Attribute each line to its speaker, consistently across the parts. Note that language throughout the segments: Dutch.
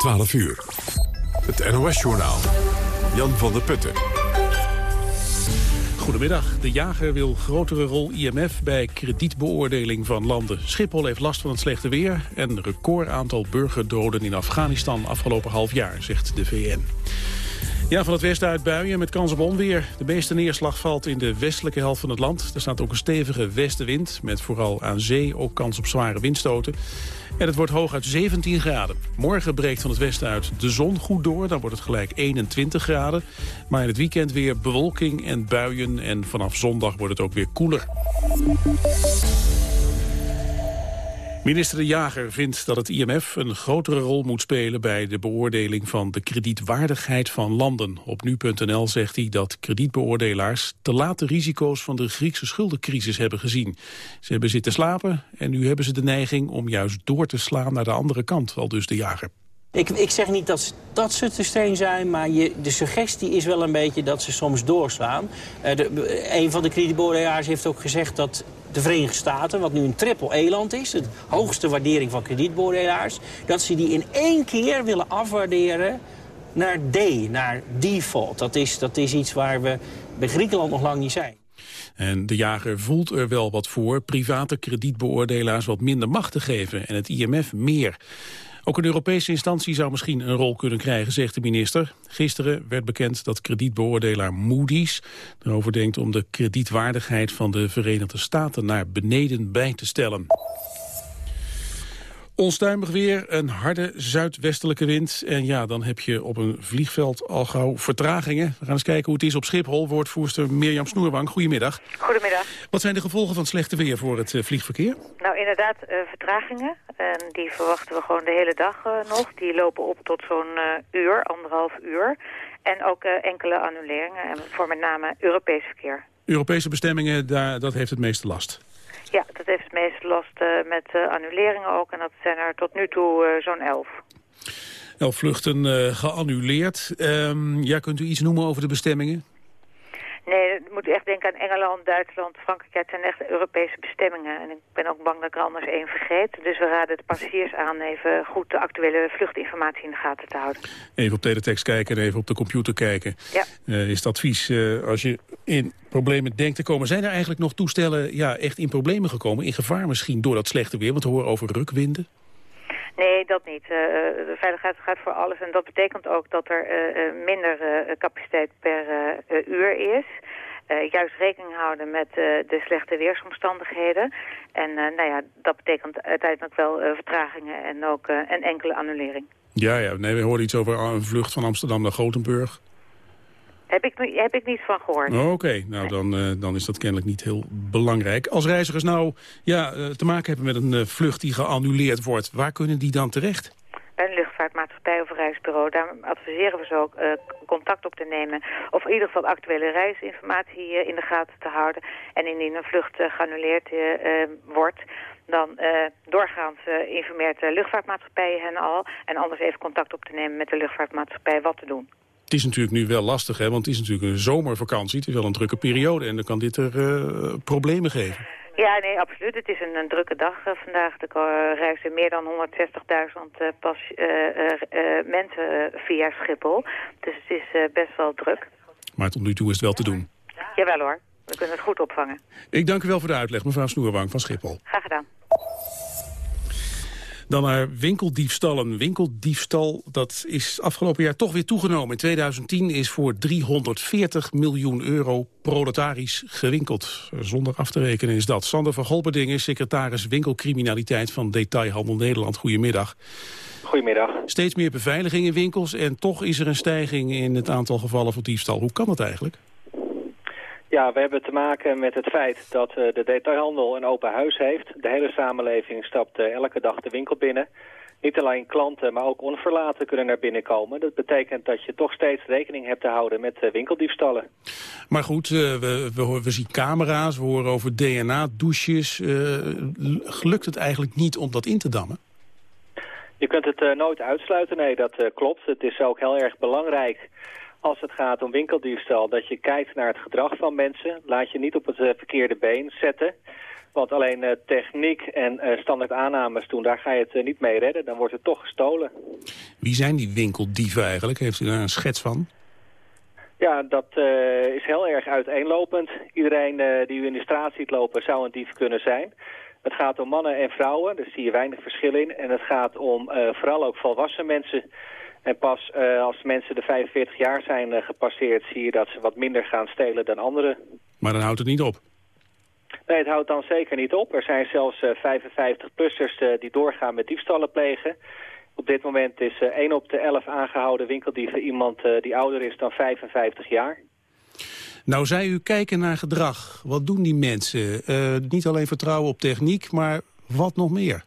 Speaker 1: 12 uur. Het NOS-journaal. Jan van der Putten.
Speaker 2: Goedemiddag. De jager wil grotere rol IMF bij kredietbeoordeling van landen. Schiphol heeft last van het slechte weer... en record aantal burgerdoden in Afghanistan afgelopen half jaar, zegt de VN. Ja, van het westen uit buien met kans op onweer. De meeste neerslag valt in de westelijke helft van het land. Er staat ook een stevige westenwind, met vooral aan zee ook kans op zware windstoten. En het wordt hooguit 17 graden. Morgen breekt van het westen uit de zon goed door. Dan wordt het gelijk 21 graden. Maar in het weekend weer bewolking en buien. En vanaf zondag wordt het ook weer koeler. Minister De Jager vindt dat het IMF een grotere rol moet spelen bij de beoordeling van de kredietwaardigheid van landen. Op nu.nl zegt hij dat kredietbeoordelaars te laat de risico's van de Griekse schuldencrisis hebben gezien. Ze hebben zitten slapen en nu hebben ze de neiging om juist door te slaan naar de andere kant, al dus De Jager.
Speaker 3: Ik, ik zeg niet dat, dat ze te steen zijn, maar je, de suggestie is wel een beetje dat ze soms doorslaan. Uh, een van de kredietbeoordelaars heeft ook gezegd dat de Verenigde Staten, wat nu een triple-E-land is... de hoogste waardering van kredietbeoordelaars... dat ze die in één keer willen afwaarderen naar D, naar default. Dat is, dat is iets waar we bij Griekenland nog lang niet zijn.
Speaker 2: En de jager voelt er wel wat voor private kredietbeoordelaars wat minder macht te geven en het IMF meer. Ook een Europese instantie zou misschien een rol kunnen krijgen, zegt de minister. Gisteren werd bekend dat kredietbeoordelaar Moody's erover denkt om de kredietwaardigheid van de Verenigde Staten naar beneden bij te stellen. Onstuimig weer, een harde zuidwestelijke wind. En ja, dan heb je op een vliegveld al gauw vertragingen. We gaan eens kijken hoe het is op Schiphol. Woordvoerster Mirjam Snoerwang, goedemiddag.
Speaker 4: Goedemiddag.
Speaker 2: Wat zijn de gevolgen van het slechte weer voor het uh, vliegverkeer?
Speaker 4: Nou, inderdaad, uh, vertragingen. En die verwachten we gewoon de hele dag uh, nog. Die lopen op tot zo'n uur, anderhalf uur. En ook enkele annuleringen, en voor met name Europees verkeer.
Speaker 2: Europese bestemmingen, daar, dat heeft het meeste last?
Speaker 4: Ja, dat heeft het meeste last uh, met uh, annuleringen ook. En dat zijn er tot nu toe uh, zo'n elf.
Speaker 2: Elf vluchten geannuleerd. Um, ja, kunt u iets noemen over de bestemmingen?
Speaker 4: Nee, ik moet echt denken aan Engeland, Duitsland, Frankrijk. Het zijn echt Europese bestemmingen. En ik ben ook bang dat ik er anders één vergeet. Dus we raden de passagiers aan even goed de actuele vluchtinformatie in de gaten te houden.
Speaker 2: Even op teletext kijken en even op de computer kijken.
Speaker 4: Ja.
Speaker 2: Uh, is het advies, uh, als je in problemen denkt te komen. Zijn er eigenlijk nog toestellen ja, echt in problemen gekomen? In gevaar misschien door dat slechte weer? Want we horen over rukwinden.
Speaker 4: Nee, dat niet. Uh, de veiligheid gaat voor alles. En dat betekent ook dat er uh, minder uh, capaciteit per uur is. juist rekening houden met de slechte weersomstandigheden. En nou ja, dat betekent uiteindelijk wel vertragingen en ook een enkele annulering.
Speaker 2: Ja, ja. Nee, we hoorden iets over een vlucht van Amsterdam naar Gothenburg.
Speaker 4: Heb ik, heb ik niet van gehoord.
Speaker 2: Oh, Oké, nou dan, uh, dan is dat kennelijk niet heel belangrijk. Als reizigers nou ja, uh, te maken hebben met een uh, vlucht die geannuleerd wordt... waar kunnen die dan terecht?
Speaker 4: Bij een luchtvaartmaatschappij of reisbureau. Daar adviseren we ze ook contact op te nemen... of in ieder geval actuele reisinformatie in de gaten te houden. En indien een vlucht geannuleerd wordt dan uh, doorgaans uh, informeert de luchtvaartmaatschappij hen al... en anders even contact op te nemen met de luchtvaartmaatschappij wat te doen.
Speaker 2: Het is natuurlijk nu wel lastig, hè, want het is natuurlijk een zomervakantie. Het is wel een drukke periode en dan kan dit er uh, problemen geven.
Speaker 4: Ja, nee, absoluut. Het is een, een drukke dag uh, vandaag. Er uh, reizen meer dan 160.000 pas mensen via Schiphol. Dus het is best wel druk.
Speaker 2: Maar tot nu toe is het wel te doen.
Speaker 4: Jawel hoor. We kunnen het goed opvangen.
Speaker 2: Ik dank u wel voor de uitleg, mevrouw Snoerwang van Schiphol.
Speaker 4: Graag gedaan.
Speaker 2: Dan naar winkeldiefstallen. Winkeldiefstal, dat is afgelopen jaar toch weer toegenomen. In 2010 is voor 340 miljoen euro proletarisch gewinkeld. Zonder af te rekenen is dat. Sander van Golberdingen, secretaris winkelcriminaliteit van Detailhandel Nederland. Goedemiddag.
Speaker 5: Goedemiddag.
Speaker 2: Steeds meer beveiliging in winkels en toch is er een stijging in het aantal gevallen van diefstal. Hoe kan dat eigenlijk?
Speaker 5: Ja, we hebben te maken met het feit dat uh, de detailhandel een open huis heeft. De hele samenleving stapt uh, elke dag de winkel binnen. Niet alleen klanten, maar ook onverlaten kunnen naar binnen komen. Dat betekent dat je toch steeds rekening hebt te houden met uh, winkeldiefstallen.
Speaker 2: Maar goed, we, we, we, zien camera's, we horen over DNA-douches. lukt het eigenlijk niet om dat in te dammen?
Speaker 5: Je kunt het nooit uitsluiten, nee, dat klopt. Het is ook heel erg belangrijk als het gaat om winkeldiefstal, dat je kijkt naar het gedrag van mensen. Laat je niet op het uh, verkeerde been zetten. Want alleen uh, techniek en uh, standaard aannames doen, daar ga je het uh, niet mee redden. Dan wordt het toch gestolen.
Speaker 2: Wie zijn die winkeldieven eigenlijk? Heeft u daar een schets van?
Speaker 5: Ja, dat is heel erg uiteenlopend. Iedereen die u in de straat ziet lopen zou een dief kunnen zijn. Het gaat om mannen en vrouwen, daar zie je weinig verschil in. En het gaat om vooral ook volwassen mensen en pas uh, als mensen de 45 jaar zijn uh, gepasseerd... zie je dat ze wat minder gaan stelen dan anderen.
Speaker 2: Maar dan houdt het niet op?
Speaker 5: Nee, het houdt dan zeker niet op. Er zijn zelfs uh, 55-plussers die doorgaan met diefstallen plegen. Op dit moment is 1 op de 11 aangehouden winkeldieven iemand die ouder is dan 55 jaar.
Speaker 2: Nou, zei u kijken naar gedrag. Wat doen die mensen? niet alleen vertrouwen op techniek, maar wat nog meer?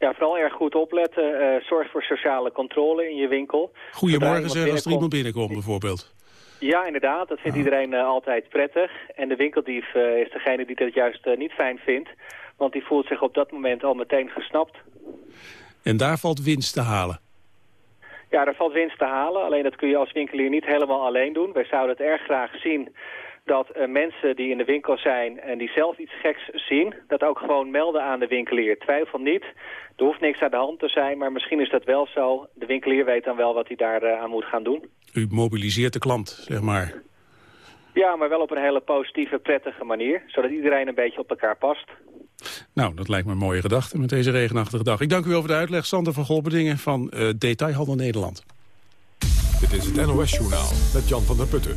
Speaker 5: Ja, vooral erg goed opletten. Uh, zorg voor sociale controle in je winkel.
Speaker 2: Goedemorgen zeggen als er iemand binnenkomt bijvoorbeeld.
Speaker 5: Ja, inderdaad. Dat vindt iedereen uh, altijd prettig. En de winkeldief uh, is degene die dat juist niet fijn vindt. Want die voelt zich op dat moment al meteen gesnapt.
Speaker 2: En daar valt winst te halen?
Speaker 5: Ja, daar valt winst te halen. Alleen dat kun je als winkelier niet helemaal alleen doen. Wij zouden het erg graag zien dat uh, mensen die in de winkel zijn en die zelf iets geks zien... dat ook gewoon melden aan de winkelier. Twijfel niet, er hoeft niks aan de hand te zijn, maar misschien is dat wel zo. De winkelier weet dan wel wat hij daar uh, aan moet gaan doen.
Speaker 2: U mobiliseert de klant, zeg maar.
Speaker 5: Ja, maar wel op een hele positieve, prettige manier. Zodat iedereen een beetje op elkaar past.
Speaker 2: Nou, dat lijkt me een mooie gedachte met deze regenachtige dag. Ik dank u wel voor de uitleg, Sander van Golbedingen van uh, Detailhandel Nederland.
Speaker 1: Dit is het NOS Journaal met Jan van der Putten.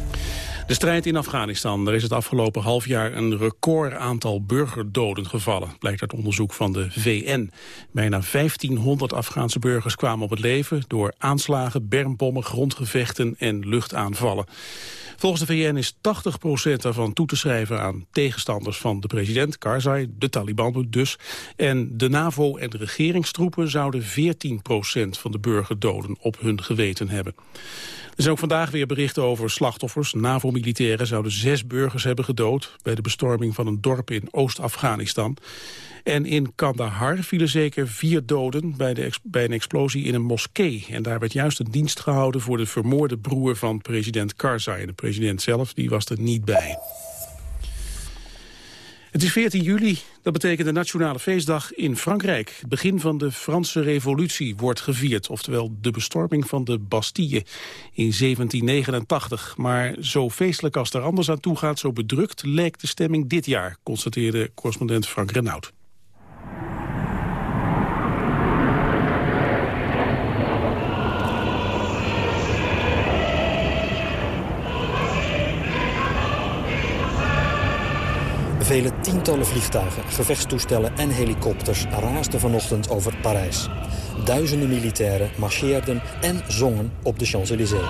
Speaker 2: De strijd in Afghanistan. Er is het afgelopen half jaar een record aantal burgerdoden gevallen. Blijkt uit onderzoek van de VN. Bijna 1500 Afghaanse burgers kwamen op het leven... door aanslagen, bermbommen, grondgevechten en luchtaanvallen. Volgens de VN is 80% daarvan toe te schrijven aan tegenstanders van de president, Karzai, de Taliban dus. En de NAVO en de regeringstroepen zouden 14% van de burgerdoden op hun geweten hebben. Er zijn ook vandaag weer berichten over slachtoffers. NAVO-militairen zouden zes burgers hebben gedood... bij de bestorming van een dorp in Oost-Afghanistan. En in Kandahar vielen zeker vier doden bij, de bij een explosie in een moskee. En daar werd juist een dienst gehouden voor de vermoorde broer van president Karzai. De president zelf die was er niet bij. Het is 14 juli, dat betekent de Nationale Feestdag in Frankrijk. Het begin van de Franse revolutie wordt gevierd, oftewel de bestorming van de Bastille in 1789. Maar zo feestelijk als er anders aan toe gaat, zo bedrukt lijkt de stemming dit jaar, constateerde correspondent Frank Renaud.
Speaker 6: Vele tientallen vliegtuigen, gevechtstoestellen en helikopters raasden vanochtend over Parijs. Duizenden militairen marcheerden en zongen op de Champs-Élysées.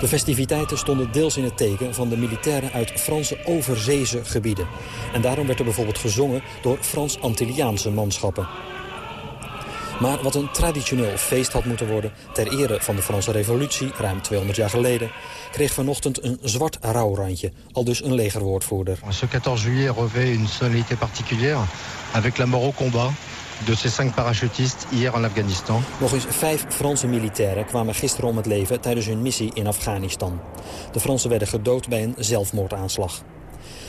Speaker 6: De festiviteiten stonden deels in het teken van de militairen uit Franse overzeese gebieden. En daarom werd er bijvoorbeeld gezongen door Frans-Antilliaanse manschappen. Maar wat een traditioneel feest had moeten worden... ter ere van de Franse revolutie, ruim 200 jaar geleden... kreeg vanochtend een zwart rouwrandje, al dus een legerwoordvoerder.
Speaker 7: Ce 14 juillet revêt une solennité particulière... avec la mort au combat de ces cinq parachutistes hier in Afghanistan.
Speaker 6: Nog eens vijf Franse militairen kwamen gisteren om het leven tijdens hun missie in Afghanistan. De Fransen werden gedood bij een zelfmoordaanslag.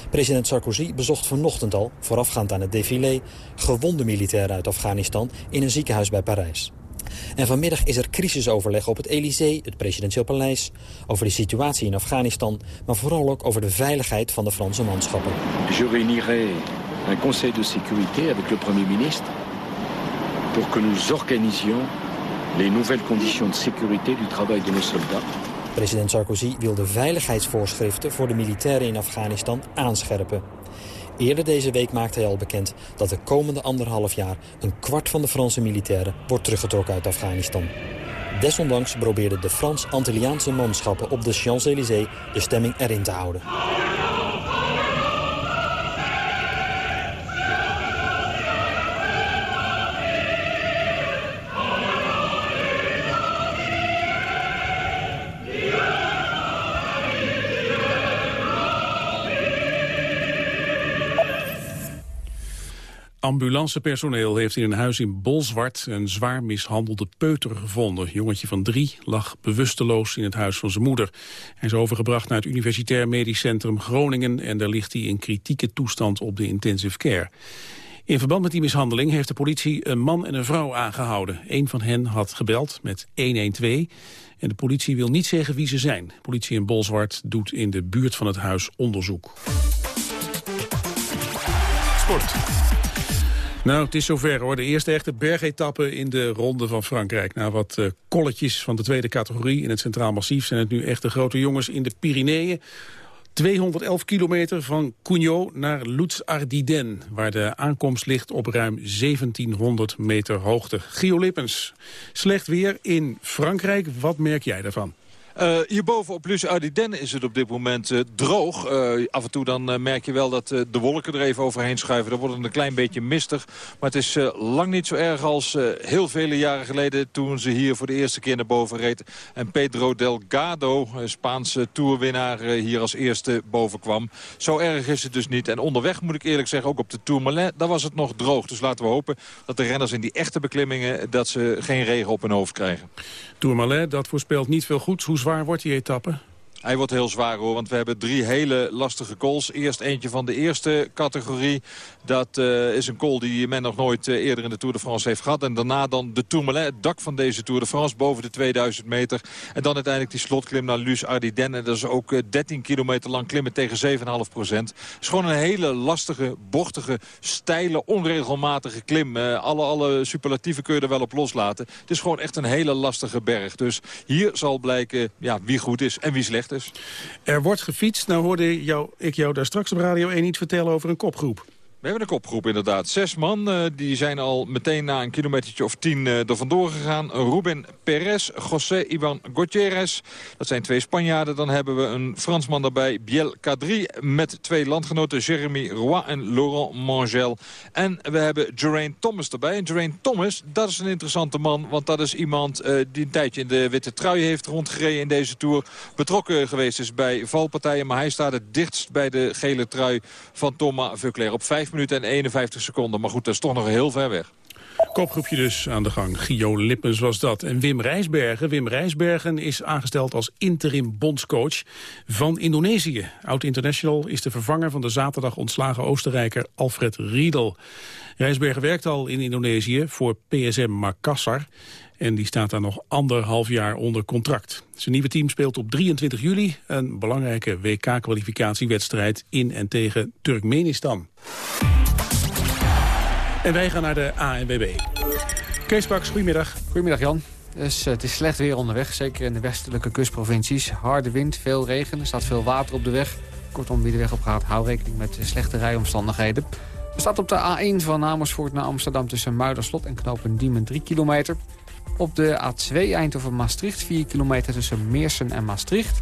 Speaker 6: President Sarkozy bezocht vanochtend al, voorafgaand aan het défilé... gewonde militairen uit Afghanistan in een ziekenhuis bij Parijs. En vanmiddag is er crisisoverleg op het Elysée, het presidentieel paleis... over de situatie in Afghanistan, maar vooral ook over de veiligheid van de Franse manschappen.
Speaker 8: Je réunirai un conseil de sécurité avec le premier ministre... pour que nous organisions les nouvelles conditions de sécurité du travail de nos soldats...
Speaker 6: President Sarkozy wil de veiligheidsvoorschriften voor de militairen in Afghanistan aanscherpen. Eerder deze week maakte hij al bekend dat de komende anderhalf jaar... een kwart van de Franse militairen wordt teruggetrokken uit Afghanistan. Desondanks probeerden de Frans-Antilliaanse manschappen op de Champs-Élysées de stemming erin te houden.
Speaker 2: Ambulancepersoneel heeft in een huis in Bolzwart een zwaar mishandelde peuter gevonden. Jongetje van drie lag bewusteloos in het huis van zijn moeder. Hij is overgebracht naar het Universitair Medisch Centrum Groningen en daar ligt hij in kritieke toestand op de intensive care. In verband met die mishandeling heeft de politie een man en een vrouw aangehouden. Een van hen had gebeld met 112 en de politie wil niet zeggen wie ze zijn. Politie in Bolzwart doet in de buurt van het huis onderzoek. Sport. Nou, het is zover hoor. De eerste echte bergetappe in de Ronde van Frankrijk. Na wat uh, kolletjes van de tweede categorie in het Centraal Massief... zijn het nu echte grote jongens in de Pyreneeën. 211 kilometer van Cugnot naar Lutz-Ardiden... waar de aankomst ligt op ruim 1700 meter hoogte. Gio Lippens, slecht weer in Frankrijk. Wat merk jij daarvan?
Speaker 9: Uh, hierboven op Lus Ardiden is het op dit moment uh, droog. Uh, af en toe dan merk je wel dat de wolken er even overheen schuiven. Dan wordt het een klein beetje mistig. Maar het is lang niet zo erg als heel vele jaren geleden... toen ze hier voor de eerste keer naar boven reed. En Pedro Delgado, Spaanse toerwinnaar, hier als eerste boven kwam. Zo erg is het dus niet. En onderweg moet ik eerlijk zeggen, ook op de Tourmalet... daar was het nog droog. Dus laten we hopen dat de renners in die echte beklimmingen... dat ze geen regen op hun hoofd krijgen.
Speaker 2: Tourmalet, dat voorspelt niet veel goeds. Hoe zwaar wordt die etappe?
Speaker 9: Hij wordt heel zwaar hoor, want we hebben drie hele lastige calls. Eerst eentje van de eerste categorie. Dat uh, is een call die men nog nooit uh, eerder in de Tour de France heeft gehad. En daarna dan de Tourmalet, het dak van deze Tour de France, boven de 2000 meter. En dan uiteindelijk die slotklim naar Luz Ardiden. En dat is ook uh, 13 kilometer lang klimmen tegen 7,5 procent. Het is gewoon een hele lastige, bochtige, steile, onregelmatige klim. alle, alle superlatieven kun je er wel op loslaten. Het is gewoon echt een hele lastige berg. Dus hier zal blijken ja, wie goed is en wie slecht is.
Speaker 2: Er wordt gefietst. Nou hoorde jou, ik jou daar straks op Radio 1 niet vertellen over een kopgroep.
Speaker 9: We hebben een kopgroep inderdaad. Zes man, uh, die zijn al meteen na een kilometertje of tien uh, er vandoor gegaan. Ruben Perez, José Ivan Gutierrez. Dat zijn twee Spanjaarden. Dan hebben we een Fransman daarbij, Biel Cadri. Met twee landgenoten, Jeremy Roy en Laurent Mangel. En we hebben Geraint Thomas erbij. En Geraint Thomas, dat is een interessante man. Want dat is iemand uh, die een tijdje in de witte trui heeft rondgereden in deze Tour. Betrokken geweest is bij valpartijen. Maar hij staat het dichtst bij de gele trui van Thomas Vuclair. Op vijf minuten en 51 seconden. Maar goed, dat is toch nog heel ver weg.
Speaker 2: Kopgroepje dus aan de gang. Gio Lippens was dat. En Wim Rijsbergen. Wim Rijsbergen is aangesteld als interim bondscoach van Indonesië. Oud-international is de vervanger van de zaterdag ontslagen Oostenrijker Alfred Riedel. Rijsbergen werkt al in Indonesië voor PSM Makassar. En die staat daar nog anderhalf jaar onder contract. Zijn nieuwe team speelt op 23 juli een belangrijke WK-kwalificatiewedstrijd in en tegen Turkmenistan. En wij gaan naar de ANWB. Kees Baks, goedemiddag.
Speaker 10: Goedemiddag Jan. Dus, het is slecht weer onderweg, zeker in de westelijke kustprovincies. Harde wind, veel regen, er staat veel water op de weg. Kortom, wie de weg op gaat, hou rekening met slechte rijomstandigheden. Er staat op de A1 van Amersfoort naar Amsterdam tussen Muiderslot en Knopen Diemen 3 kilometer. Op de A2 Eindhoven-Maastricht 4 kilometer tussen Meersen en Maastricht.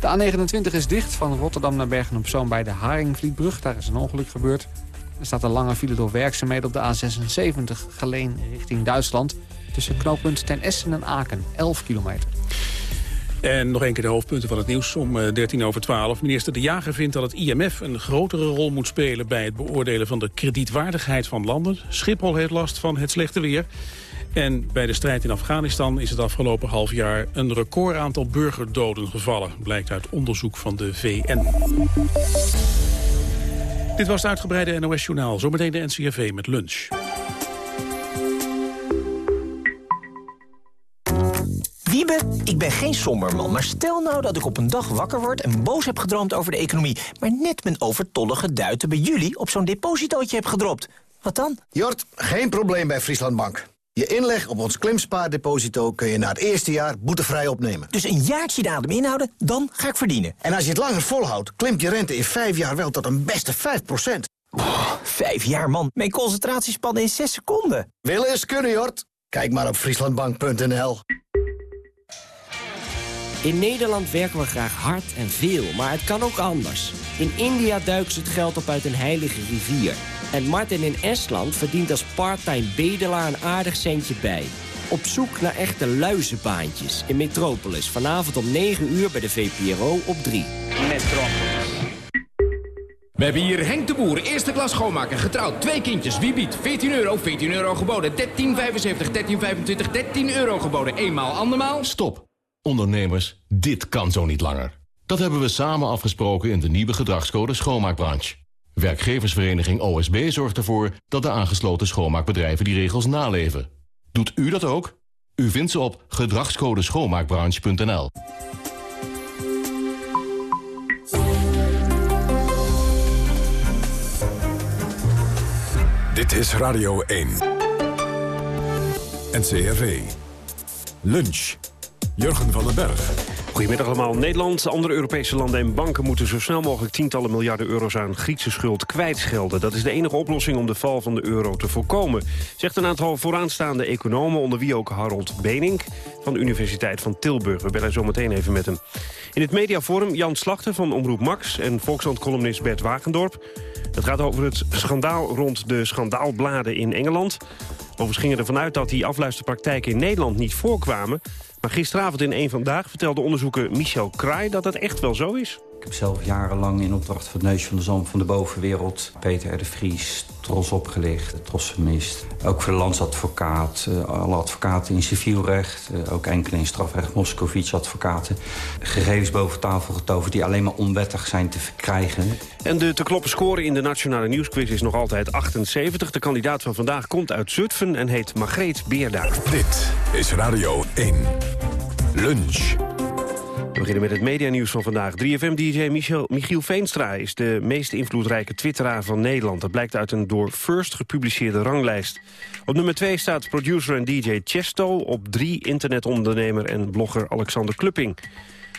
Speaker 10: De A29 is dicht van Rotterdam naar Bergen-op-Zoom bij de Haringvlietbrug. Daar is een ongeluk gebeurd. Er staat een lange file door werkzaamheden op de A76 Geleen richting Duitsland. Tussen knooppunt Ten Essen en Aken, 11 kilometer.
Speaker 2: En nog een keer de hoofdpunten van het nieuws om 13 eh, over 12. Minister De Jager vindt dat het IMF een grotere rol moet spelen... bij het beoordelen van de kredietwaardigheid van landen. Schiphol heeft last van het slechte weer. En bij de strijd in Afghanistan is het afgelopen half jaar... een record aantal burgerdoden gevallen, blijkt uit onderzoek van de VN. Dit was het uitgebreide NOS-journaal. Zometeen de NCRV met lunch.
Speaker 11: Wiebe, ik ben geen somberman, maar stel nou dat ik op een dag wakker word... en boos heb gedroomd over de economie... maar net mijn overtollige duiten bij jullie op zo'n depositootje heb gedropt. Wat dan?
Speaker 12: Jort, geen probleem bij Frieslandbank. Je inleg op ons klimspaardeposito kun je na het eerste jaar boetevrij opnemen.
Speaker 11: Dus een jaartje de adem inhouden, dan ga ik verdienen.
Speaker 12: En als je het langer volhoudt, klimt je rente in vijf jaar wel tot een beste 5
Speaker 11: oh, Vijf jaar, man. Mijn concentratiespannen in zes seconden.
Speaker 12: Willen is kunnen, Jort. Kijk maar op frieslandbank.nl.
Speaker 13: In Nederland werken we graag hard en veel, maar het kan ook anders. In India duiken ze het geld op uit een heilige rivier... En Martin in Estland verdient als parttime bedelaar een aardig centje bij. Op zoek naar echte luizenbaantjes in Metropolis. Vanavond om 9 uur bij de VPRO op 3. Metropolis.
Speaker 14: We hebben hier Henk de Boer, eerste klas schoonmaker, getrouwd, twee kindjes. Wie biedt? 14 euro, 14 euro geboden, 13,75, 13,25, 13 euro geboden. Eenmaal, andermaal.
Speaker 15: Stop. Ondernemers, dit kan zo niet langer. Dat hebben we samen afgesproken in de nieuwe gedragscode schoonmaakbranche. Werkgeversvereniging OSB zorgt ervoor dat de aangesloten schoonmaakbedrijven die regels naleven. Doet u dat ook? U vindt ze op gedragscodeschoonmaakbranche.nl.
Speaker 1: Dit is Radio 1. NCRV. Lunch. Jurgen van den Berg.
Speaker 16: Goedemiddag allemaal. Nederland, andere Europese landen en banken moeten zo snel mogelijk tientallen miljarden euro's aan Griekse schuld kwijtschelden. Dat is de enige oplossing om de val van de euro te voorkomen, zegt een aantal vooraanstaande economen, onder wie ook Harold Benink van de Universiteit van Tilburg. We bellen zo meteen even met hem. In het mediaforum Jan Slachter van Omroep Max en Volkskrant-columnist Bert Wagendorp. Het gaat over het schandaal rond de schandaalbladen in Engeland. Overigens gingen ervan uit dat die afluisterpraktijken in Nederland niet voorkwamen. Maar gisteravond in één Vandaag vertelde onderzoeker Michel Kraai dat het echt wel zo is.
Speaker 17: Ik heb zelf jarenlang in opdracht van het Neus van de Zalm van de Bovenwereld... Peter R. de Vries, Tros opgelicht, Tros vermist. Ook voor de landsadvocaat, uh, alle advocaten in civielrecht... Uh, ook enkele in strafrecht, Moscovici advocaten. Gegevens boven tafel getoverd die alleen maar onwettig zijn te verkrijgen.
Speaker 16: En de te kloppen score in de Nationale Nieuwsquiz is nog altijd 78. De kandidaat van vandaag komt uit Zutphen en heet Margreet Beerda.
Speaker 1: Dit is Radio 1. Lunch.
Speaker 16: We beginnen met het medianieuws van vandaag. 3FM-dj Michiel Veenstra is de meest invloedrijke twitteraar van Nederland. Dat blijkt uit een door First gepubliceerde ranglijst. Op nummer 2 staat producer en dj Chesto. Op 3 internetondernemer en blogger Alexander Klupping.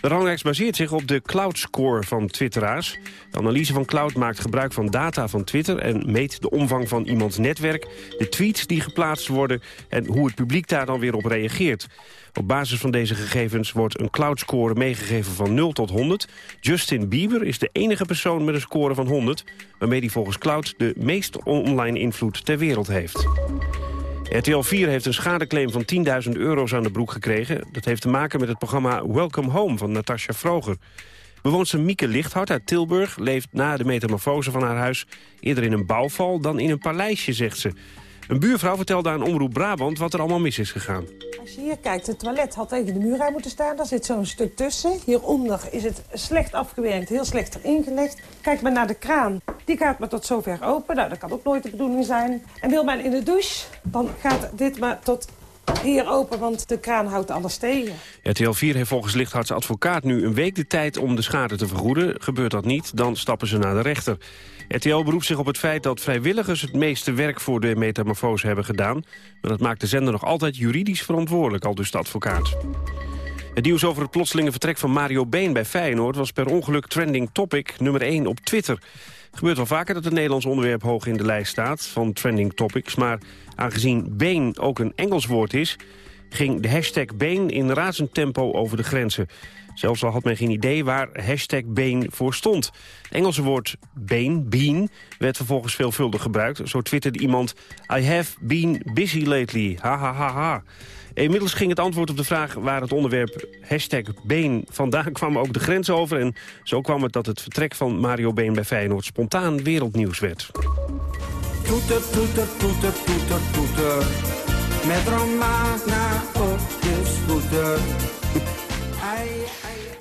Speaker 16: De ranglijst baseert zich op de cloud-score van twitteraars. De analyse van cloud maakt gebruik van data van Twitter... en meet de omvang van iemands netwerk, de tweets die geplaatst worden... en hoe het publiek daar dan weer op reageert. Op basis van deze gegevens wordt een cloud-score meegegeven van 0 tot 100. Justin Bieber is de enige persoon met een score van 100... waarmee hij volgens Cloud de meest online invloed ter wereld heeft. RTL 4 heeft een schadeclaim van 10.000 euro's aan de broek gekregen. Dat heeft te maken met het programma Welcome Home van Natasja Vroger. Bewoonster Mieke Lichthart uit Tilburg leeft na de metamorfose van haar huis... eerder in een bouwval dan in een paleisje, zegt ze. Een buurvrouw vertelde aan Omroep Brabant wat er allemaal mis is gegaan.
Speaker 18: Als je hier kijkt, het toilet had tegen de muur aan moeten staan. Daar zit zo'n stuk tussen. Hieronder is het slecht afgewerkt, heel slecht erin gelegd. Kijk maar naar de kraan. Die gaat maar tot zover open. Nou, dat kan ook nooit de bedoeling zijn. En wil men in de douche, dan gaat dit maar tot hier open, want de kraan houdt alles tegen.
Speaker 16: RTL 4 heeft volgens Lichthartse advocaat nu een week de tijd om de schade te vergoeden. Gebeurt dat niet, dan stappen ze naar de rechter. RTL beroept zich op het feit dat vrijwilligers het meeste werk voor de metamorfose hebben gedaan. Maar dat maakt de zender nog altijd juridisch verantwoordelijk, al dus de advocaat. Het nieuws over het plotselinge vertrek van Mario Been bij Feyenoord... was per ongeluk trending topic nummer 1 op Twitter. Gebeurt wel vaker dat het Nederlands onderwerp hoog in de lijst staat... van trending topics, maar aangezien Been ook een Engels woord is... ging de hashtag Been in razend tempo over de grenzen. Zelfs al had men geen idee waar hashtag Been voor stond. Het Engelse woord been, bean, werd vervolgens veelvuldig gebruikt. Zo twitterde iemand... I have been busy lately, ha ha ha ha. Inmiddels ging het antwoord op de vraag waar het onderwerp hashtag Been vandaan kwam ook de grens over. En zo kwam het dat het vertrek van Mario Been bij Feyenoord spontaan wereldnieuws werd.
Speaker 19: Met Romana.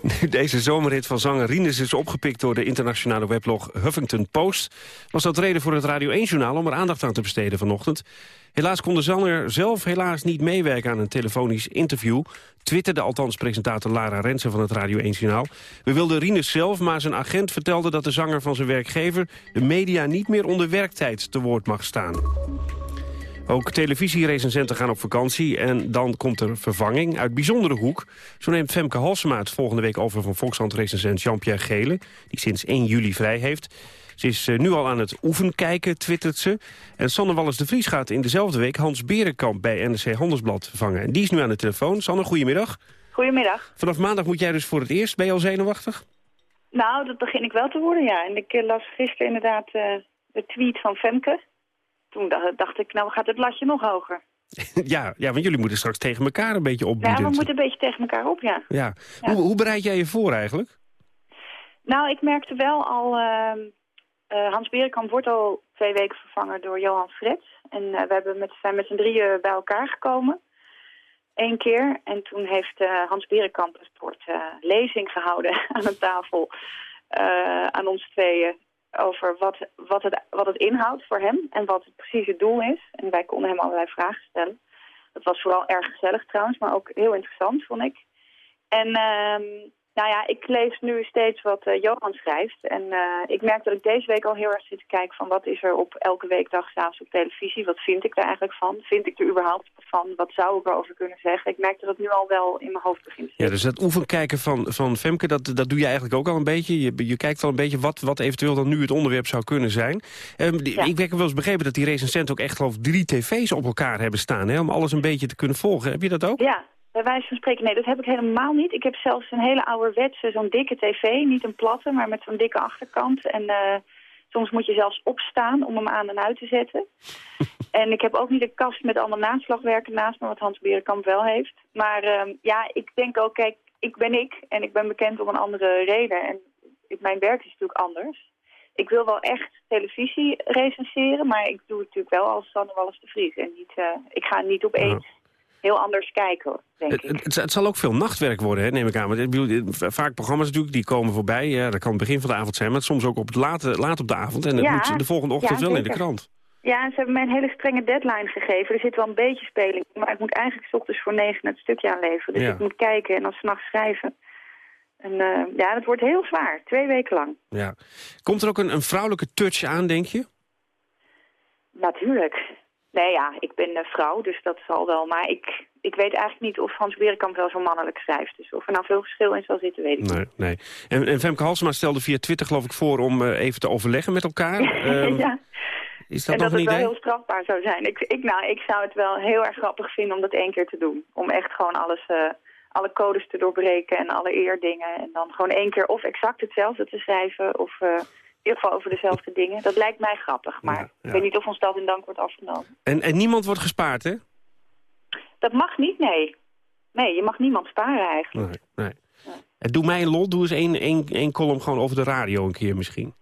Speaker 16: Deze zomerhit van zanger Rinus is opgepikt door de internationale weblog Huffington Post... was dat reden voor het Radio 1-journaal om er aandacht aan te besteden vanochtend. Helaas kon de zanger zelf helaas niet meewerken aan een telefonisch interview. Twitterde althans presentator Lara Rensen van het Radio 1-journaal. We wilden Rinus zelf, maar zijn agent vertelde dat de zanger van zijn werkgever... de media niet meer onder werktijd te woord mag staan. Ook televisierecensenten gaan op vakantie en dan komt er vervanging uit bijzondere hoek. Zo neemt Femke Halsema het volgende week over van Volkskrant-recensent Jean-Pierre Gele... die sinds 1 juli vrij heeft. Ze is eh, nu al aan het oefenkijken, twittert ze. En Sanne Wallis de Vries gaat in dezelfde week Hans Berenkamp bij NRC Handelsblad vervangen. En die is nu aan de telefoon. Sanne, goedemiddag.
Speaker 20: Goedemiddag.
Speaker 16: Vanaf maandag moet jij dus voor het eerst. Ben je al zenuwachtig?
Speaker 20: Nou, dat begin ik wel te worden, ja. En ik eh, las gisteren inderdaad uh, de tweet van Femke toen dacht ik, nou gaat het latje nog hoger.
Speaker 16: ja, ja, want jullie moeten straks tegen elkaar een beetje opbieden.
Speaker 20: Ja, we moeten een beetje tegen elkaar op, ja.
Speaker 16: ja. Hoe, hoe bereid jij je voor eigenlijk?
Speaker 20: Nou, ik merkte wel al... Uh, Eh, Hans Berenkamp wordt al twee weken vervangen door Johan Frets. En eh, we hebben met, zijn met z'n drieën bij elkaar gekomen. Eén keer. En toen heeft eh, Hans Berenkamp een soort lezing gehouden aan een tafel. aan ons tweeën. Over wat, wat, het, wat het inhoudt voor hem. En wat het precies het doel is. En wij konden hem allerlei vragen stellen. Dat was vooral erg gezellig trouwens. Maar ook heel interessant vond ik. En ehm, nou ja, ik lees nu steeds wat eh, Johan schrijft. En eh, ik merk dat ik deze week al heel erg zit te kijken van wat is er op elke weekdag s'avonds op televisie. Wat vind ik daar eigenlijk van? Vind ik er überhaupt van? Wat zou ik erover kunnen zeggen? Ik merk dat het nu al wel in mijn hoofd begint
Speaker 16: Ja, dus dat oefenkijken van, van Femke, dat, dat doe je eigenlijk ook al een beetje. Je, je kijkt al een beetje wat, wat eventueel dan nu het onderwerp zou kunnen zijn. Ehm, die- Ik heb wel eens begrepen dat die recensenten ook echt geloof drie tv's op elkaar hebben staan. Hè, om alles een beetje te kunnen volgen. Heb je dat ook?
Speaker 20: Ja, bij wijze van spreken, nee, dat heb ik helemaal niet. Ik heb zelfs een hele ouderwetse, zo'n dikke tv. Niet een platte, maar met zo'n dikke achterkant. En eh, soms moet je zelfs opstaan om hem aan en uit te zetten. en ik heb ook niet een kast met allemaal naslagwerken naast me, wat Hans Berenkamp wel heeft. Maar ehm, ja, ik denk ook, kijk, ik ben ik en ik ben bekend om een andere reden. En mijn werk is natuurlijk anders. Ik wil wel echt televisie recenseren, maar ik doe het natuurlijk wel als Sanne Wallis de Vries. En niet, eh, ik ga niet opeens heel anders kijken, denk
Speaker 16: Het,
Speaker 20: ik.
Speaker 16: het, het zal ook veel nachtwerk worden, hè, neem ik aan. Want eh, vaak programma's natuurlijk, die komen voorbij. Ja, dat kan het begin van de avond zijn, maar soms ook op het late, laat op de avond. En het
Speaker 20: Ja,
Speaker 16: moet de volgende ochtend
Speaker 20: ja,
Speaker 16: wel in de krant.
Speaker 20: Ja, en ze hebben mij een hele strenge deadline gegeven. Er zit wel een beetje speling, in, maar ik moet eigenlijk 's ochtends voor negen het stukje aanleveren. Dus
Speaker 16: Ja.
Speaker 20: ik moet kijken en dan s'nachts schrijven. En eh, ja, dat wordt heel zwaar. Twee weken lang.
Speaker 16: Ja. Komt er ook een, een vrouwelijke touch aan, denk je?
Speaker 20: Natuurlijk. Nee, ja, ik ben een vrouw, dus dat zal wel. Maar ik, ik weet eigenlijk niet of Hans Berenkamp wel zo mannelijk schrijft. Dus of er nou veel verschil in zal zitten, weet ik niet.
Speaker 16: Nee, nee. En, en Femke Halsema stelde via Twitter geloof ik voor om eh, even te overleggen met elkaar. Ehm,
Speaker 20: ja.
Speaker 16: Is dat
Speaker 20: en
Speaker 16: nog
Speaker 20: dat het wel heel strafbaar zou zijn. Ik, ik, nou, ik zou het wel heel erg grappig vinden om dat één keer te doen. Om echt gewoon alles, eh, alle codes te doorbreken en alle eerdingen. En dan gewoon één keer of exact hetzelfde te schrijven. Of eh, ieder geval over dezelfde dingen. Dat lijkt mij grappig. Maar
Speaker 16: ja.
Speaker 20: ik weet niet of ons dat in dank wordt afgenomen.
Speaker 16: En, en niemand wordt gespaard, hè?
Speaker 20: Dat mag niet, nee. Nee, je mag niemand sparen eigenlijk.
Speaker 16: Nee, nee. En doe mij een lol, doe eens één, één, één column gewoon over de radio een keer misschien.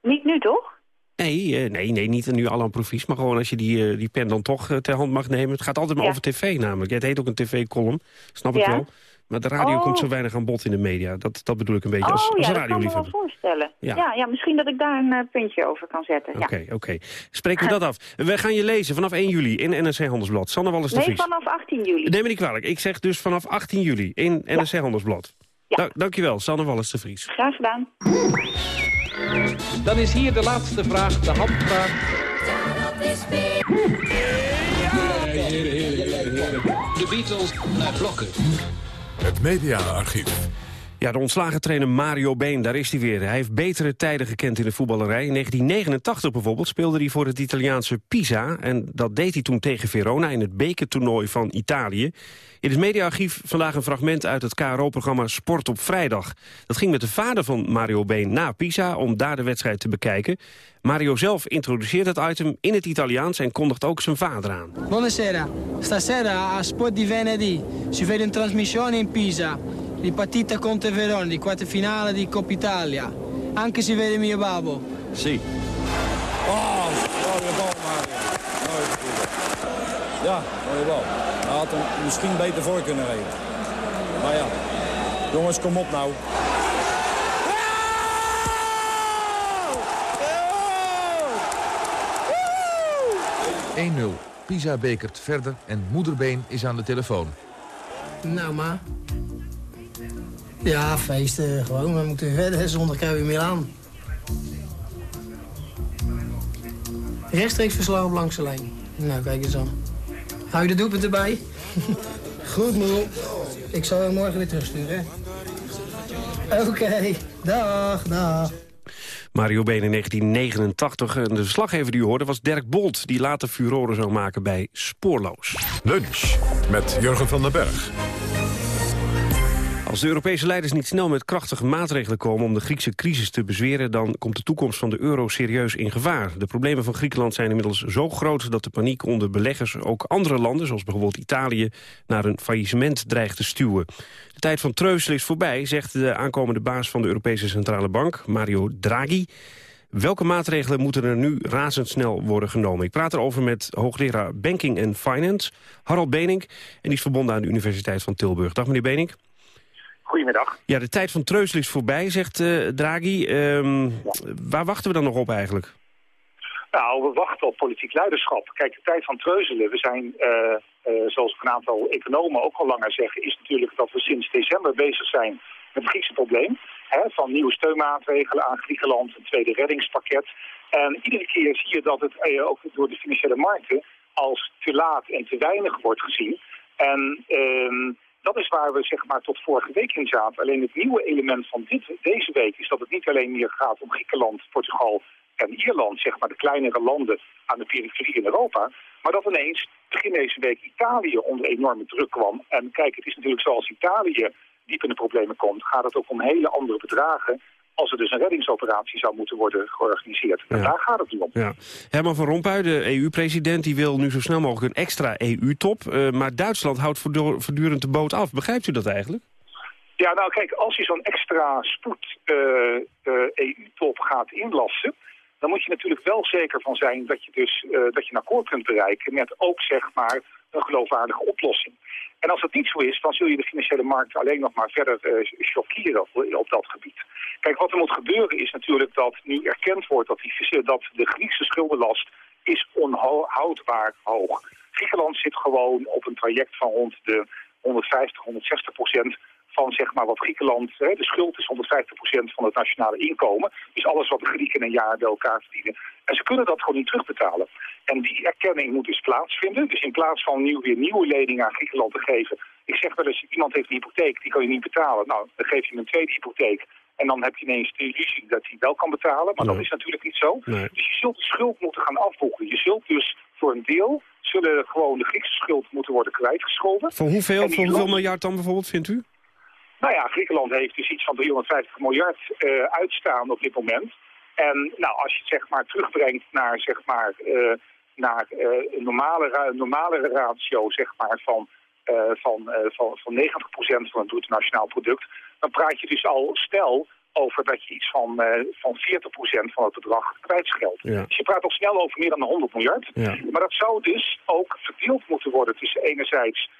Speaker 20: Niet nu, toch?
Speaker 16: Nee, eh, nee, nee, niet nu Alan Provies, maar gewoon als je die, eh, die pen dan toch eh, ter hand mag nemen. Het gaat altijd maar
Speaker 20: Ja.
Speaker 16: over tv namelijk. Het heet ook een tv-column, snap ik wel. Maar de radio
Speaker 20: Oh.
Speaker 16: komt zo weinig aan bod in de media. Dat, dat bedoel ik een beetje als,
Speaker 20: oh
Speaker 16: als
Speaker 20: ja, dat kan me wel voorstellen.
Speaker 16: Ja.
Speaker 20: Ja. Ja, misschien dat ik daar een eh, puntje over kan zetten. Ja.
Speaker 16: Oké, oké. Spreken we dat af. We gaan je lezen vanaf 1 juli in NRC Handelsblad. Sanne Wallis de
Speaker 20: Nee,
Speaker 16: Vries.
Speaker 20: vanaf 18 juli.
Speaker 16: Neem me niet kwalijk. Ik zeg dus vanaf 18 juli in NRC Handelsblad. Da dankjewel, Sanne Wallis de Vries.
Speaker 20: Graag gedaan.
Speaker 21: Dan is hier de laatste vraag, de handvraag.
Speaker 1: De Beatles naar blokken. Het mediaarchief.
Speaker 16: Ja, de ontslagen trainer Mario Been, daar is hij weer. Hij heeft betere tijden gekend in de voetballerij. In 1989 bijvoorbeeld speelde hij voor het Italiaanse Pisa. En dat deed hij toen tegen Verona in het bekertoernooi van Italië. In het mediaarchief vandaag een fragment uit het KRO-programma Sport op Vrijdag. Dat ging met de vader van Mario Been naar Pisa om daar de wedstrijd te bekijken. Mario zelf introduceert het item in het Italiaans en kondigt ook zijn vader aan.
Speaker 22: Buonasera, stasera a Sport di venerdì si vede een trasmissione in Pisa. Di partita contro Verona, di quarta finale di Coppa Italia. Anche si vede mio babbo.
Speaker 23: Sì. Oh, mooie bal Mario. Mooie. Ja, mooie bal. Had hem misschien beter voor kunnen rijden. Maar ja, jongens, kom op nou.
Speaker 24: 1-0. Pisa bekert verder en Moederbeen is aan de telefoon.
Speaker 22: Nou maar. Ja, feesten gewoon. We moeten verder. hè. Zondag krijgen. Rechtstreeks verslag op langs de lijn. Nou, kijk eens aan. Hou je de doelpunt erbij? Goed, moe. Ik zal hem morgen weer terugsturen, hè? Oké, dag, dag.
Speaker 16: Mario Been in 1989. En de verslaggever die u hoorde was Dirk Bolt... die later furoren zou maken bij Spoorloos.
Speaker 1: Lunch met Jurgen van den Berg.
Speaker 16: Als de Europese leiders niet snel met krachtige maatregelen komen om de Griekse crisis te bezweren, dan komt de toekomst van de euro serieus in gevaar. De problemen van Griekenland zijn inmiddels zo groot dat de paniek onder beleggers ook andere landen, zoals bijvoorbeeld Italië, naar een faillissement dreigt te stuwen. De tijd van treuzelen is voorbij, zegt de aankomende baas van de Europese Centrale Bank, Mario Draghi. Welke maatregelen moeten er nu razendsnel worden genomen? Ik praat erover met hoogleraar Banking and Finance, Harald Benink. En die is verbonden aan de Universiteit van Tilburg. Dag meneer Benink.
Speaker 25: Goedemiddag.
Speaker 16: Ja, de tijd van treuzel is voorbij, zegt uh, Draghi. Ehm, waar wachten we dan nog op eigenlijk?
Speaker 25: Nou, we wachten op politiek leiderschap. Kijk, de tijd van treuzelen, we zijn, uh, uh, zoals een aantal economen ook al langer zeggen... is natuurlijk dat we sinds december bezig zijn met het Griekse probleem. Hè, van nieuwe steunmaatregelen aan Griekenland, een tweede reddingspakket. En iedere keer zie je dat het ook door de financiële markten als te laat en te weinig wordt gezien. En... Dat is waar we zeg maar tot vorige week in zaten. Alleen het nieuwe element van dit, deze week is dat het niet alleen meer gaat om Griekenland, Portugal en Ierland, zeg maar de kleinere landen aan de periferie in Europa. Maar dat ineens begin deze week Italië onder enorme druk kwam. En kijk, het is natuurlijk zoals Italië diep in de problemen komt, gaat het ook om hele andere bedragen als er dus een reddingsoperatie zou moeten worden georganiseerd. En daar gaat het nu om.
Speaker 16: Ja. Herman van Rompuy, de EU-president, die wil nu zo snel mogelijk een extra EU-top. Uh, maar Duitsland houdt voortdurend de boot af. Begrijpt u dat eigenlijk?
Speaker 25: Ja, nou kijk, als je zo'n extra spoed uh, uh, EU-top gaat inlassen... dan moet je natuurlijk wel zeker van zijn dat je dus dat je een akkoord kunt bereiken... met ook zeg maar een geloofwaardige oplossing. En als dat niet zo is, dan zul je de financiële markt alleen nog maar verder chockeren op dat gebied. Kijk, wat er moet gebeuren is natuurlijk dat nu erkend wordt dat, dat de Griekse schuldenlast is onhoudbaar hoog. Griekenland zit gewoon op een traject van rond de 150, 160 procent van zeg maar wat Griekenland, hè, de schuld is 150 procent van het nationale inkomen. Dus alles wat de Grieken een jaar bij elkaar verdienen. En ze kunnen dat gewoon niet terugbetalen. En die erkenning moet dus plaatsvinden. Dus in plaats van nieuw, weer nieuwe leningen aan Griekenland te geven. Ik zeg wel eens, iemand heeft een hypotheek, die kan je niet betalen. Nou, dan geef je hem een tweede hypotheek. En dan heb je ineens de illusie dat hij wel kan betalen. Maar dat is natuurlijk niet zo. Dus je zult de schuld moeten gaan afboeken. Je zult dus voor een deel zullen gewoon de Griekse schuld moeten worden kwijtgescholden.
Speaker 16: Voor hoeveel, voor hoeveel miljard dan bijvoorbeeld, vindt u?
Speaker 25: Nou ja, Griekenland heeft dus iets van 350 miljard uh, uitstaan op dit moment. En nou, als je het zeg maar terugbrengt naar, zeg maar, uh, naar uh, een normale, normale ratio zeg maar, van, van, van, van 90% van het bruto nationaal product dan praat je dus al stel over dat je iets van, uh, van 40% van het bedrag kwijtscheldt. Ja. Dus je praat al snel over meer dan 100 miljard. Ja. Maar dat zou dus ook verdeeld moeten worden tussen enerzijds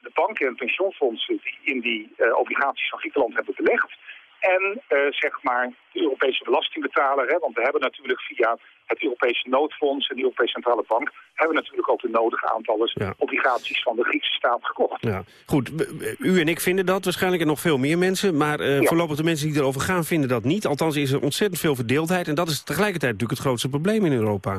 Speaker 25: de banken en pensioenfondsen die in die uh, obligaties van Griekenland hebben belegd. En zeg maar de Europese belastingbetaler, hè, want we hebben natuurlijk via het Europese noodfonds en de Europese Centrale Bank... hebben natuurlijk ook de nodige aantallen obligaties van de Griekse staat gekocht.
Speaker 16: Ja. Goed, u en ik vinden dat, waarschijnlijk en nog veel meer mensen. Maar uh, voorlopig de mensen die erover gaan vinden dat niet. Althans is er ontzettend veel verdeeldheid. En dat is tegelijkertijd natuurlijk het grootste probleem in Europa.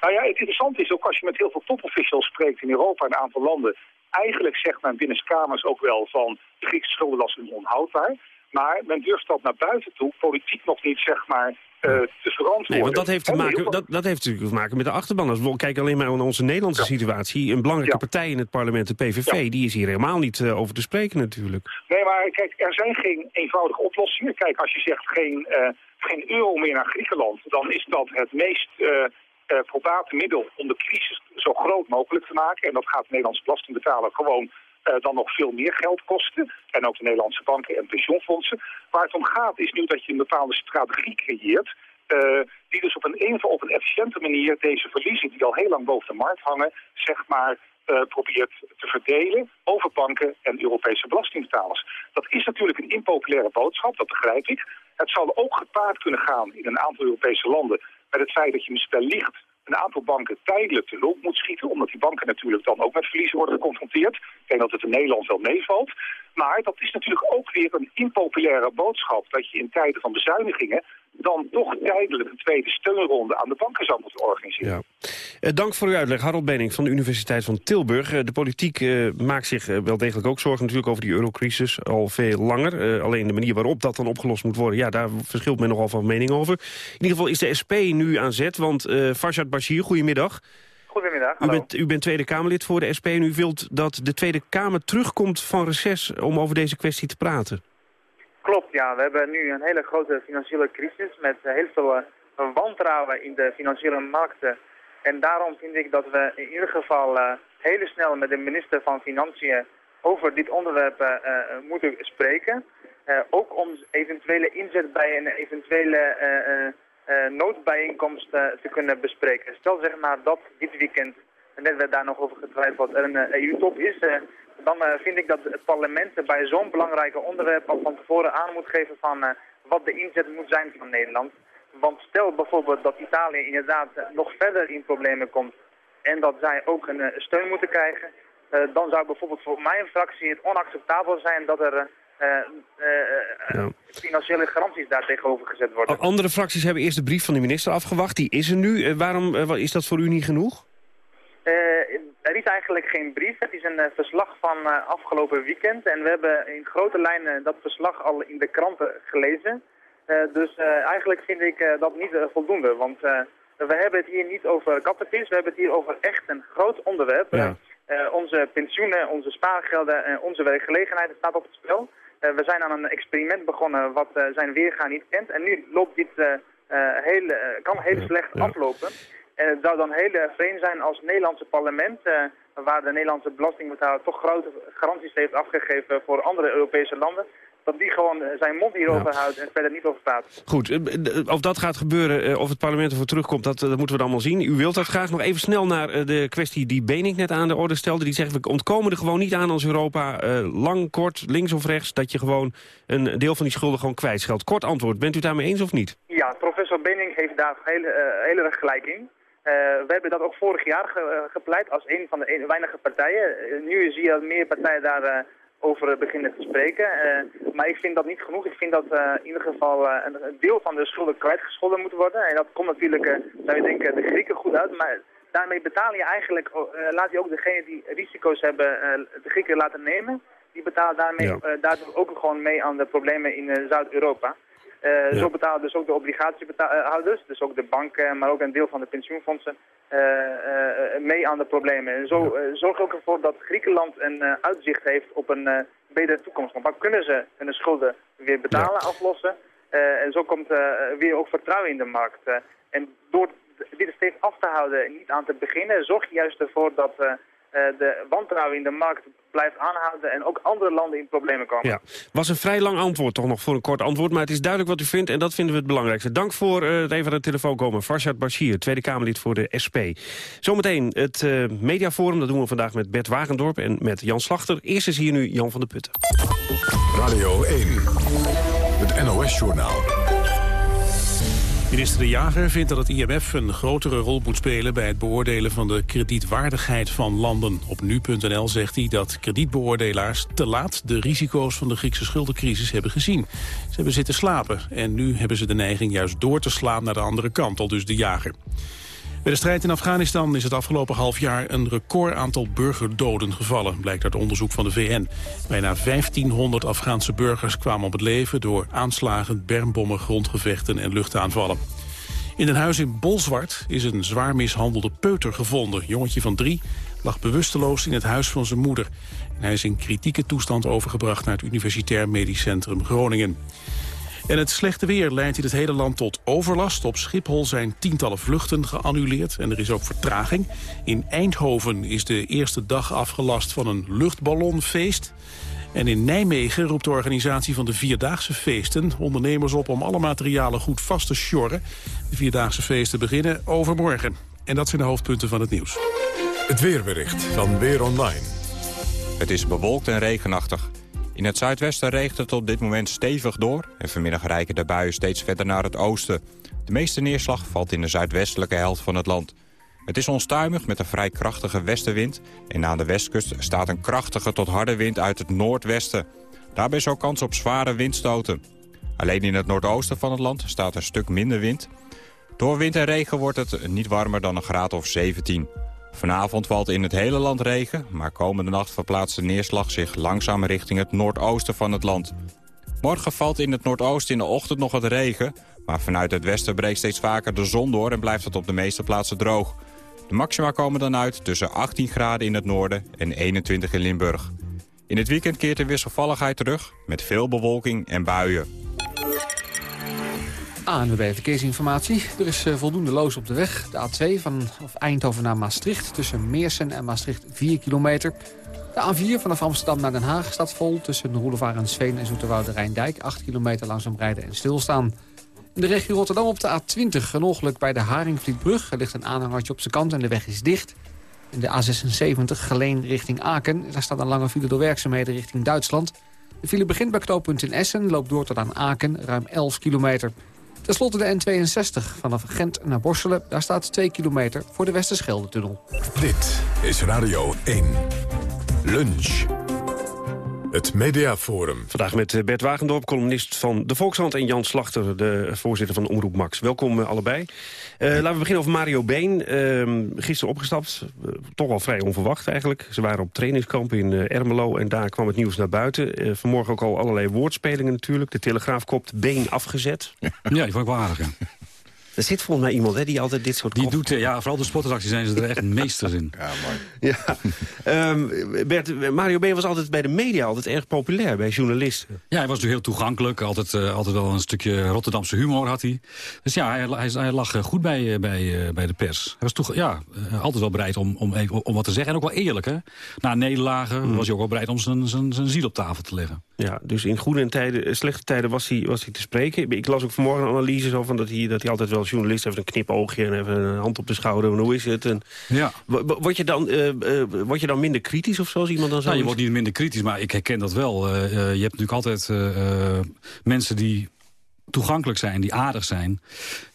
Speaker 25: Nou ja, het interessante is ook als je met heel veel topofficials spreekt in Europa en een aantal landen... eigenlijk zegt men binnen kamers ook wel van de Griekse schuldenlast is onhoudbaar... Maar men durft dat naar buiten toe, politiek nog niet, zeg maar, uh, te verantwoorden.
Speaker 16: Nee, want dat heeft, te maken, dat, dat heeft natuurlijk te maken met de achterban. Als we kijken alleen maar naar onze Nederlandse situatie... een belangrijke partij in het parlement, de PVV, die is hier helemaal niet uh, over te spreken natuurlijk.
Speaker 25: Nee, maar kijk, er zijn geen eenvoudige oplossingen. Kijk, als je zegt geen, uh, geen euro meer naar Griekenland... dan is dat het meest probate middel om de crisis zo groot mogelijk te maken. En dat gaat de Nederlandse belastingbetaler gewoon uh, dan nog veel meer geld kosten. En ook de Nederlandse banken en pensioenfondsen. Waar het om gaat is nu dat je een bepaalde strategie creëert... Uh, die dus op een, op een efficiënte manier deze verliezen die al heel lang boven de markt hangen, zeg maar, uh, probeert te verdelen over banken en Europese belastingbetalers. Dat is natuurlijk een impopulaire boodschap, dat begrijp ik. Het zal ook gepaard kunnen gaan in een aantal Europese landen met het feit dat je misschien wellicht een aantal banken tijdelijk te hulp moet schieten... omdat die banken natuurlijk dan ook met verliezen worden geconfronteerd. Ik denk dat het in Nederland wel meevalt. Maar dat is natuurlijk ook weer een impopulaire boodschap... dat je in tijden van bezuinigingen dan toch tijdelijk een tweede steunronde aan de banken zou moeten organiseren. Ja.
Speaker 16: Eh, dank voor uw uitleg, Harold Benning van de Universiteit van Tilburg. Eh, de politiek eh, maakt zich eh, wel degelijk ook zorgen natuurlijk over die eurocrisis al veel langer. Eh, alleen de manier waarop dat dan opgelost moet worden, ja, daar verschilt men nogal van mening over. In ieder geval is de SP nu aan zet, want uh, Farshad Bashir, goedemiddag.
Speaker 26: Goedemiddag,
Speaker 16: U bent, u bent Tweede Kamerlid voor de SP en u wilt dat de Tweede Kamer terugkomt van reces om over deze kwestie te praten.
Speaker 26: Klopt, ja. We hebben nu een hele grote financiële crisis met eh, heel veel uh, wantrouwen in de financiële markten. En daarom vind ik dat we in ieder geval uh, heel snel met de minister van Financiën over dit onderwerp moeten spreken. ook om eventuele inzet bij een eventuele noodbijeenkomst te kunnen bespreken. Stel zeg maar dat dit weekend, net werd daar nog over getwijfeld, er een EU-top is dan uh, vind ik dat het parlement bij zo'n belangrijk onderwerp al van tevoren aan moet geven van uh, wat de inzet moet zijn van Nederland. Want stel bijvoorbeeld dat Italië inderdaad nog verder in problemen komt en dat zij ook een steun moeten krijgen, dan zou bijvoorbeeld voor mijn fractie het onacceptabel zijn dat er ja. financiële garanties daar tegenover gezet worden.
Speaker 16: Andere fracties hebben eerst de brief van de minister afgewacht, die is er nu. waarom is dat voor u niet genoeg?
Speaker 26: Er is eigenlijk geen brief. Het is een uh, verslag van uh, afgelopen weekend. En we hebben in grote lijnen dat verslag al in de kranten gelezen. Uh, dus eigenlijk vind ik dat niet voldoende. Want we hebben het hier niet over kattenvis. We hebben het hier over echt een groot onderwerp. Ja. onze pensioenen, onze spaargelden en onze werkgelegenheid staat op het spel. we zijn aan een experiment begonnen wat zijn weergaan niet kent. En nu loopt dit heel, kan heel slecht aflopen. En het zou dan heel vreemd zijn als het Nederlandse parlement, uh, waar de Nederlandse belastingbetaler toch grote garanties heeft afgegeven voor andere Europese landen, dat die gewoon eh, zijn mond hierover ja. houdt en verder niet over praat.
Speaker 16: Goed, eh, of dat gaat gebeuren, of het parlement ervoor terugkomt, dat, dat moeten we dan allemaal zien. U wilt dat graag nog even snel naar de kwestie die Benink net aan de orde stelde. Die zegt, we ontkomen er gewoon niet aan als Europa, lang, kort, links of rechts, dat je gewoon een deel van die schulden gewoon kwijtscheldt. Kort antwoord, bent u daarmee eens of niet?
Speaker 26: Ja, professor Benink heeft daar heel, heel erg gelijk in. Uh, we hebben dat ook vorig jaar ge, uh, gepleit als een van de een, weinige partijen. Uh, nu zie je dat meer partijen daarover over beginnen te spreken. maar ik vind dat niet genoeg. Ik vind dat in ieder geval een deel van de schulden kwijtgescholden moet worden. En dat komt natuurlijk, zou je denken, de Grieken goed uit. Maar daarmee betaal je eigenlijk, laat je ook degene die risico's hebben, de Grieken laten nemen. Die betalen daarmee, ja. daardoor ook gewoon mee aan de problemen in Zuid-Europa. Uh, ja. Zo betalen dus ook de obligatiehouders, dus ook de banken, maar ook een deel van de pensioenfondsen, uh, uh, mee aan de problemen. En zo zorg ook ervoor dat Griekenland een uitzicht heeft op een betere toekomst. Want dan kunnen ze hun schulden weer betalen, ja. aflossen. en zo komt weer ook vertrouwen in de markt. en door dit steeds af te houden en niet aan te beginnen, zorg je juist ervoor dat de wantrouwen in de markt blijft aanhouden en ook andere landen in problemen komen.
Speaker 16: Ja, was een vrij lang antwoord, toch nog voor een kort antwoord. Maar het is duidelijk wat u vindt en dat vinden we het belangrijkste. Dank voor uh, het even aan de telefoon komen. Farshad Bashir, Tweede Kamerlid voor de SP. Zometeen het uh, mediaforum, dat doen we vandaag met Bert Wagendorp en met Jan Slachter. Eerst is hier nu Jan van der Putten.
Speaker 1: Radio 1, het NOS-journaal.
Speaker 2: Minister De Jager vindt dat het IMF een grotere rol moet spelen... bij het beoordelen van de kredietwaardigheid van landen. Op nu.nl zegt hij dat kredietbeoordelaars te laat... de risico's van de Griekse schuldencrisis hebben gezien. Ze hebben zitten slapen en nu hebben ze de neiging juist door te slaan... naar de andere kant, al dus De Jager. Bij de strijd in Afghanistan is het afgelopen half jaar een record aantal burgerdoden gevallen, blijkt uit onderzoek van de VN. Bijna 1500 Afghaanse burgers kwamen op het leven door aanslagen, bermbommen, grondgevechten en luchtaanvallen. In een huis in Bolzwart is een zwaar mishandelde peuter gevonden. Jongetje van drie lag bewusteloos in het huis van zijn moeder. En hij is in kritieke toestand overgebracht naar het Universitair Medisch Centrum Groningen. En het slechte weer leidt in het hele land tot overlast. Op Schiphol zijn tientallen vluchten geannuleerd en er is ook vertraging. In Eindhoven is de eerste dag afgelast van een luchtballonfeest. En in Nijmegen roept de organisatie van de Vierdaagse Feesten... ondernemers op om alle materialen goed vast te sjorren. De Vierdaagse Feesten beginnen overmorgen. En dat zijn de hoofdpunten van het nieuws.
Speaker 1: Het weerbericht van Weer Online.
Speaker 27: Het is bewolkt en regenachtig. In het zuidwesten regent het op dit moment stevig door... en vanmiddag rijken de buien steeds verder naar het oosten. De meeste neerslag valt in de zuidwestelijke helft van het land. Het is onstuimig met een vrij krachtige westenwind... en aan de westkust staat een krachtige tot harde wind uit het noordwesten. Daarbij is ook kans op zware windstoten. Alleen in het noordoosten van het land staat een stuk minder wind. Door wind en regen wordt het niet warmer dan een graad of 17. Vanavond valt in het hele land regen, maar komende nacht verplaatst de neerslag zich langzaam richting het noordoosten van het land. Morgen valt in het noordoosten in de ochtend nog wat regen, maar vanuit het westen breekt steeds vaker de zon door en blijft het op de meeste plaatsen droog. De maxima komen dan uit tussen 18 graden in het noorden en 21 in Limburg. In het weekend keert de wisselvalligheid terug met veel bewolking en buien.
Speaker 10: ANWB Verkeersinformatie. Er is eh, voldoende loos op de weg. De A2 van of Eindhoven naar Maastricht. Tussen Meersen en Maastricht 4 kilometer. De A4 vanaf Amsterdam naar Den Haag staat vol. Tussen Roelevaar en Sveen en Zoeterwoude Rijndijk. 8 kilometer langzaam rijden en stilstaan. In de regio Rotterdam op de A20 een ongeluk bij de Haringvlietbrug. Er ligt een aanhangertje op zijn kant en de weg is dicht. In de A76 Geleen richting Aken. Daar staat een lange file door werkzaamheden richting Duitsland. De file begint bij knooppunt in Essen, loopt door tot aan Aken, ruim 11 kilometer. Ten slotte de N62 vanaf Gent naar Borselen. Daar staat 2 kilometer voor de Westerschelde-tunnel.
Speaker 1: Dit is Radio 1. Lunch. Het Mediaforum.
Speaker 16: Vandaag met eh, Bert Wagendorp, columnist van De Volkshand... en Jan Slachter, de voorzitter van Omroep Max. Welkom eh, allebei. Uh, laten we beginnen over Mario Been. Uh, gisteren opgestapt, uh, toch wel vrij onverwacht eigenlijk. Ze waren op trainingskamp in Ermelo en daar kwam het nieuws naar buiten. vanmorgen ook al allerlei woordspelingen natuurlijk. De Telegraaf kopt Been afgezet.
Speaker 28: Ja, die vond ik wel aardig,
Speaker 16: er zit volgens mij iemand hè, die altijd dit soort...
Speaker 28: Die doet, ja, vooral de sportacties zijn ze er echt meesters in.
Speaker 16: Ja, mooi. Ja. Um, Bert, Mario B. was altijd bij de media altijd erg populair, bij journalisten.
Speaker 28: Ja, hij was natuurlijk heel toegankelijk. Altijd, uh, altijd wel een stukje Rotterdamse humor had hij. Dus ja, hij, hij, hij lag eh, goed bij, uh, bij, uh, bij de pers. Hij was toch ja, altijd wel bereid om, om, om wat te zeggen. En ook wel eerlijk, hè. Na nederlagen mm. was hij ook wel bereid om zijn, zijn, zijn ziel op tafel te leggen.
Speaker 16: Ja, dus in goede en tijden, slechte tijden was hij, was hij te spreken. Ik las ook vanmorgen een analyse zo van dat hij, dat hij altijd wel journalist even een knipoogje en even een hand op de schouder. En hoe is het? En,
Speaker 28: ja.
Speaker 16: Word je, dan, uh, uh, word je dan minder kritisch of zo als iemand dan zo?
Speaker 28: Nou, je wordt niet minder kritisch, maar ik herken dat wel. Uh, je hebt natuurlijk altijd mensen die toegankelijk zijn, die aardig zijn...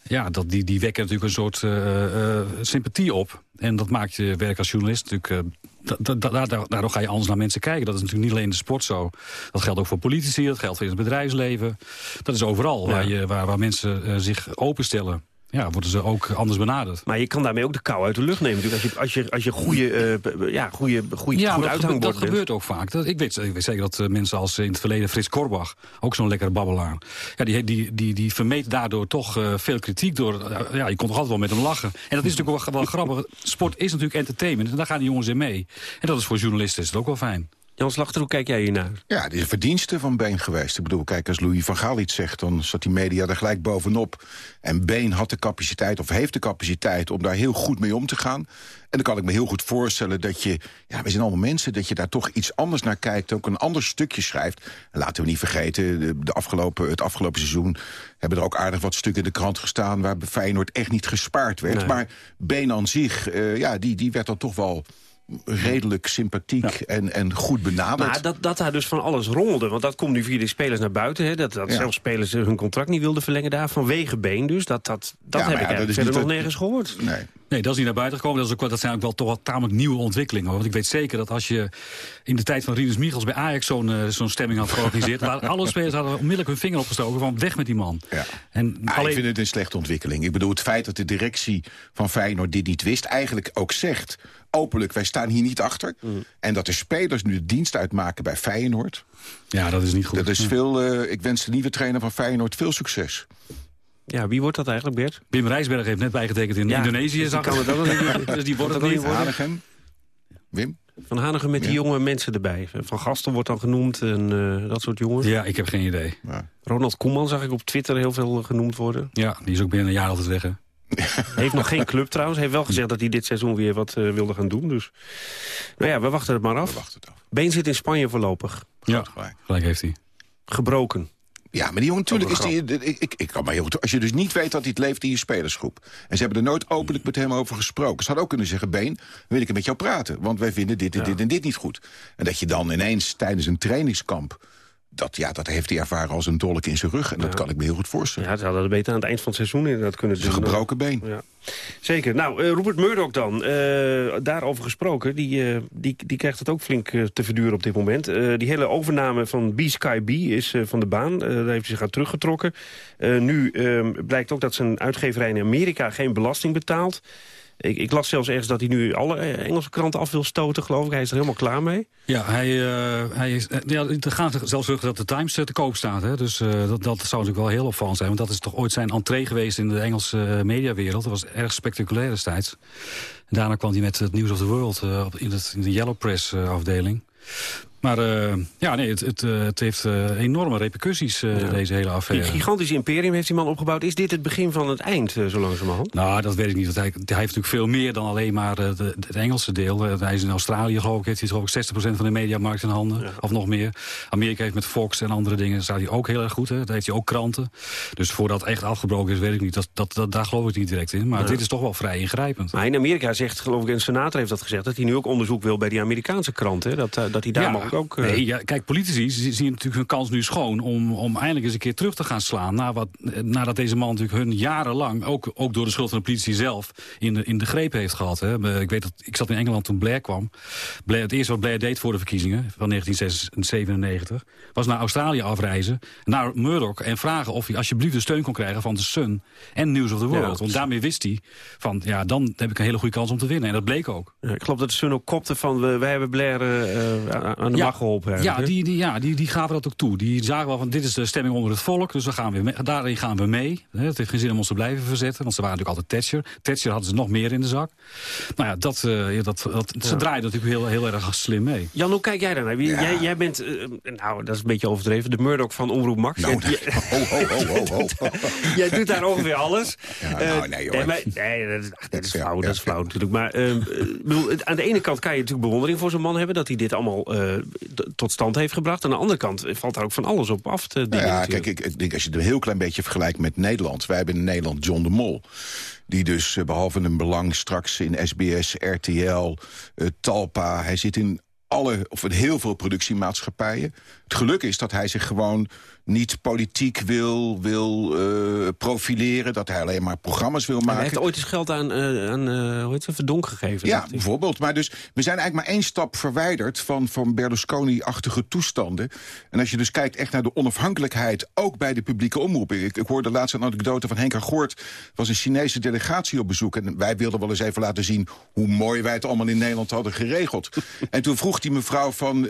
Speaker 28: ja, dat, die, die wekken natuurlijk een soort sympathie op. En dat maakt je werk als journalist natuurlijk... daardoor ga je anders naar mensen kijken. Dat is natuurlijk niet alleen in de sport zo. Dat geldt ook voor politici, dat geldt voor in het bedrijfsleven. Dat is overal waar, je, waar, waar mensen zich openstellen ja, worden ze ook anders benaderd.
Speaker 16: Maar je kan daarmee ook de kou uit de lucht nemen. Natuurlijk. Als je, als je, als je goede, uh, ja, goede, goede,
Speaker 28: ja,
Speaker 16: goed
Speaker 28: dat, dat gebeurt ook vaak. Dat, ik, weet, ik weet zeker dat uh, mensen als in het verleden Frits Korbach... ook zo'n lekkere babbelaar... Ja, die, die, die, die vermeet daardoor toch uh, veel kritiek. Door, ja, je kon toch altijd wel met hem lachen. En dat is natuurlijk wel, wel grappig. Sport is natuurlijk entertainment. En daar gaan die jongens in mee. En dat is voor journalisten is het ook wel fijn.
Speaker 16: Jan Slachter, hoe kijk jij hiernaar?
Speaker 29: Ja, die is verdienste van Been geweest. Ik bedoel, kijk, als Louis van Gaal iets zegt... dan zat die media er gelijk bovenop. En Been had de capaciteit, of heeft de capaciteit... om daar heel goed mee om te gaan. En dan kan ik me heel goed voorstellen dat je... ja, we zijn allemaal mensen, dat je daar toch iets anders naar kijkt... ook een ander stukje schrijft. En laten we niet vergeten, de, afgelopen, het afgelopen seizoen... hebben er ook aardig wat stukken in de krant gestaan... waar Feyenoord echt niet gespaard werd. Nee. Maar Been aan zich, uh, ja, die, die werd dan toch wel redelijk sympathiek ja. en, en goed benaderd.
Speaker 16: Maar dat, dat daar dus van alles rommelde, want dat komt nu via de spelers naar buiten. Hè, dat dat ja. zelfs spelers hun contract niet wilden verlengen daar, vanwege been dus. Dat, dat, dat ja, heb ik eigenlijk verder nog nergens gehoord.
Speaker 29: Nee.
Speaker 28: Nee, dat is niet naar buiten gekomen. Dat, is ook, dat zijn ook wel toch wel tamelijk nieuwe ontwikkelingen. Want ik weet zeker dat als je in de tijd van Rinus Michels bij Ajax zo'n uh, zo'n stemming had georganiseerd... waar alle spelers hadden onmiddellijk hun vinger opgestoken van weg met die man.
Speaker 29: Ja. En ah, alleen... Ik vind het een slechte ontwikkeling. Ik bedoel, het feit dat de directie van Feyenoord dit niet wist... eigenlijk ook zegt, openlijk, wij staan hier niet achter. Mm. En dat de spelers nu de dienst uitmaken bij Feyenoord...
Speaker 28: Ja, dat is niet goed.
Speaker 29: Dat is veel, uh, ik wens de nieuwe trainer van Feyenoord veel succes.
Speaker 16: Ja, wie wordt dat eigenlijk, Bert?
Speaker 28: Wim Rijsberg heeft net bijgetekend in ja, Indonesië.
Speaker 16: Dus die, kan het ook
Speaker 29: niet, dus die wordt het ook niet worden. Hanegem. Wim?
Speaker 16: Van Hanegem met die jonge mensen erbij. Van Gasten wordt dan genoemd en uh, dat soort jongens.
Speaker 28: Ja, ik heb geen idee.
Speaker 16: Ja. Ronald Koeman zag ik op Twitter heel veel genoemd worden.
Speaker 28: Ja, die is ook binnen een jaar altijd weg, hè?
Speaker 16: heeft nog geen club trouwens. Heeft wel gezegd dat hij dit seizoen weer wat uh, wilde gaan doen. Dus nou ja, we wachten het maar af.
Speaker 29: We wachten het af.
Speaker 16: Been zit in Spanje voorlopig.
Speaker 28: Ja, gelijk heeft hij.
Speaker 16: Gebroken.
Speaker 29: Ja, maar die jongen, natuurlijk is die... Ik, ik, ik kan maar heel goed, als je dus niet weet dat hij het leeft in je spelersgroep... en ze hebben er nooit openlijk met hem over gesproken... ze hadden ook kunnen zeggen, Been, wil ik met jou praten... want wij vinden dit en ja. dit en dit niet goed. En dat je dan ineens tijdens een trainingskamp dat, ja, dat heeft hij ervaren als een dolk in zijn rug. En dat kan ik me heel goed voorstellen.
Speaker 16: Ja, ze hadden het beter aan het eind van het seizoen inderdaad kunnen doen.
Speaker 29: Een gebroken been.
Speaker 16: Ja. Zeker. Nou, uh, Rupert Murdoch dan. Uh, daarover gesproken. Die, uh, die, die krijgt het ook flink te verduren op dit moment. die hele overname van B-Sky B is van de baan. daar heeft hij zich aan teruggetrokken. nu ehm, blijkt ook dat zijn uitgeverij in Amerika geen belasting betaalt. Ik, ik las zelfs ergens dat hij nu alle Engelse kranten af wil stoten, geloof ik. Hij is er helemaal klaar mee.
Speaker 28: Ja, hij, eh, hij is, eh, ja, er gaat zelfs dat de Times eh, te koop staat. Hè? Dus dat, dat zou natuurlijk wel heel opvallend zijn. Want dat is toch ooit zijn entree geweest in de Engelse mediawereld. Dat was erg spectaculair destijds. Daarna kwam hij met het News of the World in, de Yellow Press afdeling. Maar eh, ja, nee, het, het, eh, het heeft eh, enorme repercussies, deze hele
Speaker 16: Een
Speaker 28: affaire.
Speaker 16: gigantisch imperium heeft die man opgebouwd. Is dit het begin van het eind, zo langzamerhand?
Speaker 28: Nou, dat weet ik niet. Hij, hij heeft natuurlijk veel meer dan alleen maar de, het Engelse deel. Hij is in Australië, geloof ik, heeft hij geloof ik 60% van de mediamarkt in handen. Of nog meer. Amerika heeft met Fox en andere dingen, daar staat hij ook heel erg goed. Hè. Daar heeft hij ook kranten. Dus voordat het echt afgebroken is, weet ik niet. Dat, dat, dat, daar geloof ik niet direct in. Maar
Speaker 16: Ja.
Speaker 28: dit is toch wel vrij ingrijpend.
Speaker 16: Maar in Amerika zegt, geloof ik, een senator heeft dat gezegd... dat hij nu ook onderzoek wil bij die Amerikaanse kranten. Dat, dat hij daar ook... eh,
Speaker 28: Nee, ja, kijk, politici zi- zien natuurlijk hun kans nu schoon... om, om eindelijk eens een keer terug te gaan slaan... Na wat, eh, nadat deze man natuurlijk hun jarenlang... ook, ook door de schuld van de politie zelf in de, in de greep heeft gehad. Hè. Eh, Ik, weet dat, ik zat in Engeland toen Blair kwam. Blair, het eerste wat Blair deed voor de verkiezingen van 1997... was naar Australië afreizen, naar Murdoch... en vragen of hij alsjeblieft de steun kon krijgen van de Sun... en News of the World.
Speaker 16: Ja.
Speaker 28: Want daarmee wist hij van... ja, dan heb ik een hele goede kans om te winnen. En dat bleek ook.
Speaker 16: Ja, ik geloof dat de Sun ook kopte van... we- wij hebben Blair aan de
Speaker 28: Ja. die, die, ja die, die gaven dat ook toe. Die zagen wel van dit is de stemming onder het volk, dus we gaan weer mee, daarin gaan we mee. Hè, Het heeft geen zin om ons te blijven verzetten, want ze waren natuurlijk altijd Thatcher. Thatcher hadden ze nog meer in de zak. Nou ja, dat, eh, ja, dat, dat, ze draaiden natuurlijk heel, heel erg slim mee.
Speaker 16: Jan, hoe kijk jij daarnaar? Jij, jij bent, eh, nou, dat is een beetje overdreven, de Murdoch van Omroep Max.
Speaker 29: Nou,
Speaker 16: Jij-
Speaker 29: ho, ho, ho, ho, ho.
Speaker 16: jij doet daar ongeveer alles.
Speaker 29: Ja, nou,
Speaker 16: Eh,
Speaker 29: nee,
Speaker 16: maar- nee, dat is, ach, dat is flauw, dat is flauw natuurlijk. Maar eh, bedoel, het- aan de ene kant kan je natuurlijk bewondering voor zo'n man hebben... dat hij dit allemaal eh, tot stand heeft gebracht. Aan de andere kant valt daar ook van alles op af te
Speaker 29: Nou
Speaker 16: dingen
Speaker 29: ja,
Speaker 16: natuurlijk.
Speaker 29: kijk, ik, ik denk als je het een heel klein beetje vergelijkt met Nederland. Wij hebben in Nederland John de Mol. Die dus, eh, behalve een belang straks in SBS, RTL, eh, Talpa... hij zit in alle, of in heel veel productiemaatschappijen. Het geluk is dat hij zich gewoon niet politiek wil, wil eh, profileren. Dat hij alleen maar programma's wil maken.
Speaker 16: hij heeft ooit eens geld aan, eh, aan eh, hoe heet het, Verdonk gegeven.
Speaker 29: Ja, bijvoorbeeld. Maar dus, we zijn eigenlijk maar één stap verwijderd van, van Berlusconi-achtige toestanden. En als je dus kijkt echt naar de onafhankelijkheid, ook bij de publieke omroep. Ik, ik hoorde laatst een anekdote van Henk Goort. was een Chinese delegatie op bezoek. En wij wilden wel eens even laten zien hoe mooi wij het allemaal in Nederland hadden geregeld. en toen vroeg die mevrouw van,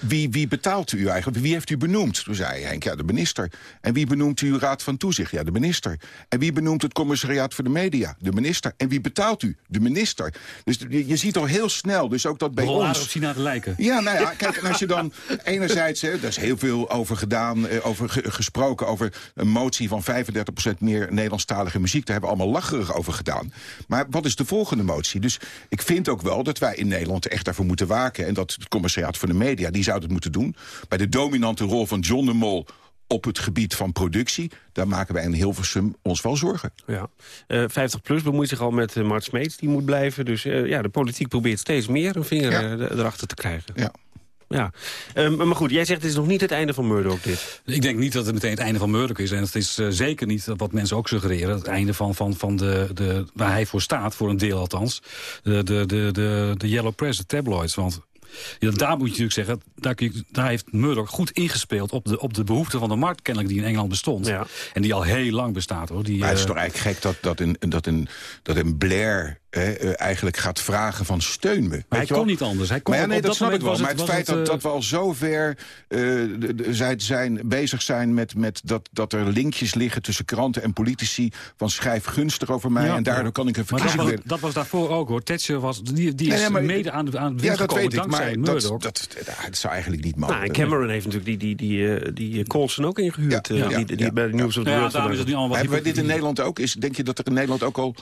Speaker 29: wie, wie betaalt u eigenlijk? Wie heeft u benoemd? Toen zei Henk, ja, de minister. En wie benoemt u uw raad van toezicht? Ja, de minister. En wie benoemt het commissariaat voor de media? De minister. En wie betaalt u? De minister. Dus je, je ziet al heel snel, dus ook dat bij ons...
Speaker 28: op China te lijken.
Speaker 29: Ja, nou ja, kijk, en als je dan enerzijds, hè, daar is heel veel over gedaan, eh, over ge- gesproken, over een motie van 35% meer Nederlandstalige muziek. Daar hebben we allemaal lacherig over gedaan. Maar wat is de volgende motie? Dus ik vind ook wel dat wij in Nederland echt daarvoor moeten waken. En dat het commissariaat voor de media, die zou dat moeten doen. Bij de dominante rol van John de Mol op het gebied van productie, daar maken wij in Hilversum ons wel zorgen.
Speaker 16: Ja. Eh 50PLUS bemoeit zich al met uh, Mart Smeets, die moet blijven. Dus eh, ja, de politiek probeert steeds meer een vinger
Speaker 29: Ja.
Speaker 16: erachter te krijgen.
Speaker 29: Ja.
Speaker 16: Ja. Ehm, maar goed, jij zegt het is nog niet het einde van Murdoch dit.
Speaker 28: Ik denk niet dat het meteen het einde van Murdoch is. En het is zeker niet wat mensen ook suggereren. Het einde van, van, van de, de, waar hij voor staat, voor een deel althans. De, de, de, de, de Yellow Press, de tabloids. Want ja, daar moet je natuurlijk zeggen, daar, kun je- daar heeft Murdoch goed ingespeeld... op de, op de behoefte van de markt kennelijk die in Engeland bestond.
Speaker 16: Ja.
Speaker 28: En die al heel lang bestaat. hoor. Die,
Speaker 29: Maar het is
Speaker 28: eh,
Speaker 29: toch eigenlijk gek dat, dat, een, dat, een, dat een Blair eh, eigenlijk gaat vragen van steun me. Weet
Speaker 28: hij
Speaker 29: je wel?
Speaker 28: kon niet anders. Hij kon
Speaker 29: Maar ja, nee,
Speaker 28: op
Speaker 29: dat,
Speaker 28: dat
Speaker 29: snap ik wel. Maar het,
Speaker 28: het-
Speaker 29: feit dat, dat we al zover eh, de- zijn, bezig zijn met, met dat, dat er linkjes liggen tussen kranten en politici... van schrijf gunstig over mij
Speaker 28: Ja.
Speaker 29: en daardoor kan ik een
Speaker 28: Maar dat
Speaker 29: verkiezing
Speaker 28: was, dat was daarvoor ook hoor. Thatcher was, die, die
Speaker 29: Nee,
Speaker 28: is
Speaker 29: nee, maar-
Speaker 28: mede aan, de- aan het
Speaker 29: Ja,
Speaker 28: wind
Speaker 29: dat
Speaker 28: gekomen
Speaker 29: weet ik,
Speaker 28: dankzij
Speaker 29: maar
Speaker 28: Murdoch.
Speaker 29: dat, dat, zou eigenlijk niet mogen.
Speaker 16: Nou, en Cameron heeft natuurlijk die, die, die, eh, die eh, Coulson ook ingehuurd. eh,
Speaker 29: Ja,
Speaker 16: die,
Speaker 29: ja,
Speaker 16: die
Speaker 29: ja.
Speaker 16: bij de News of the
Speaker 28: Ja, daarom is het nu allemaal wat
Speaker 29: Hebben wij dit in Nederland ook? Is, denk je dat er in Nederland ook al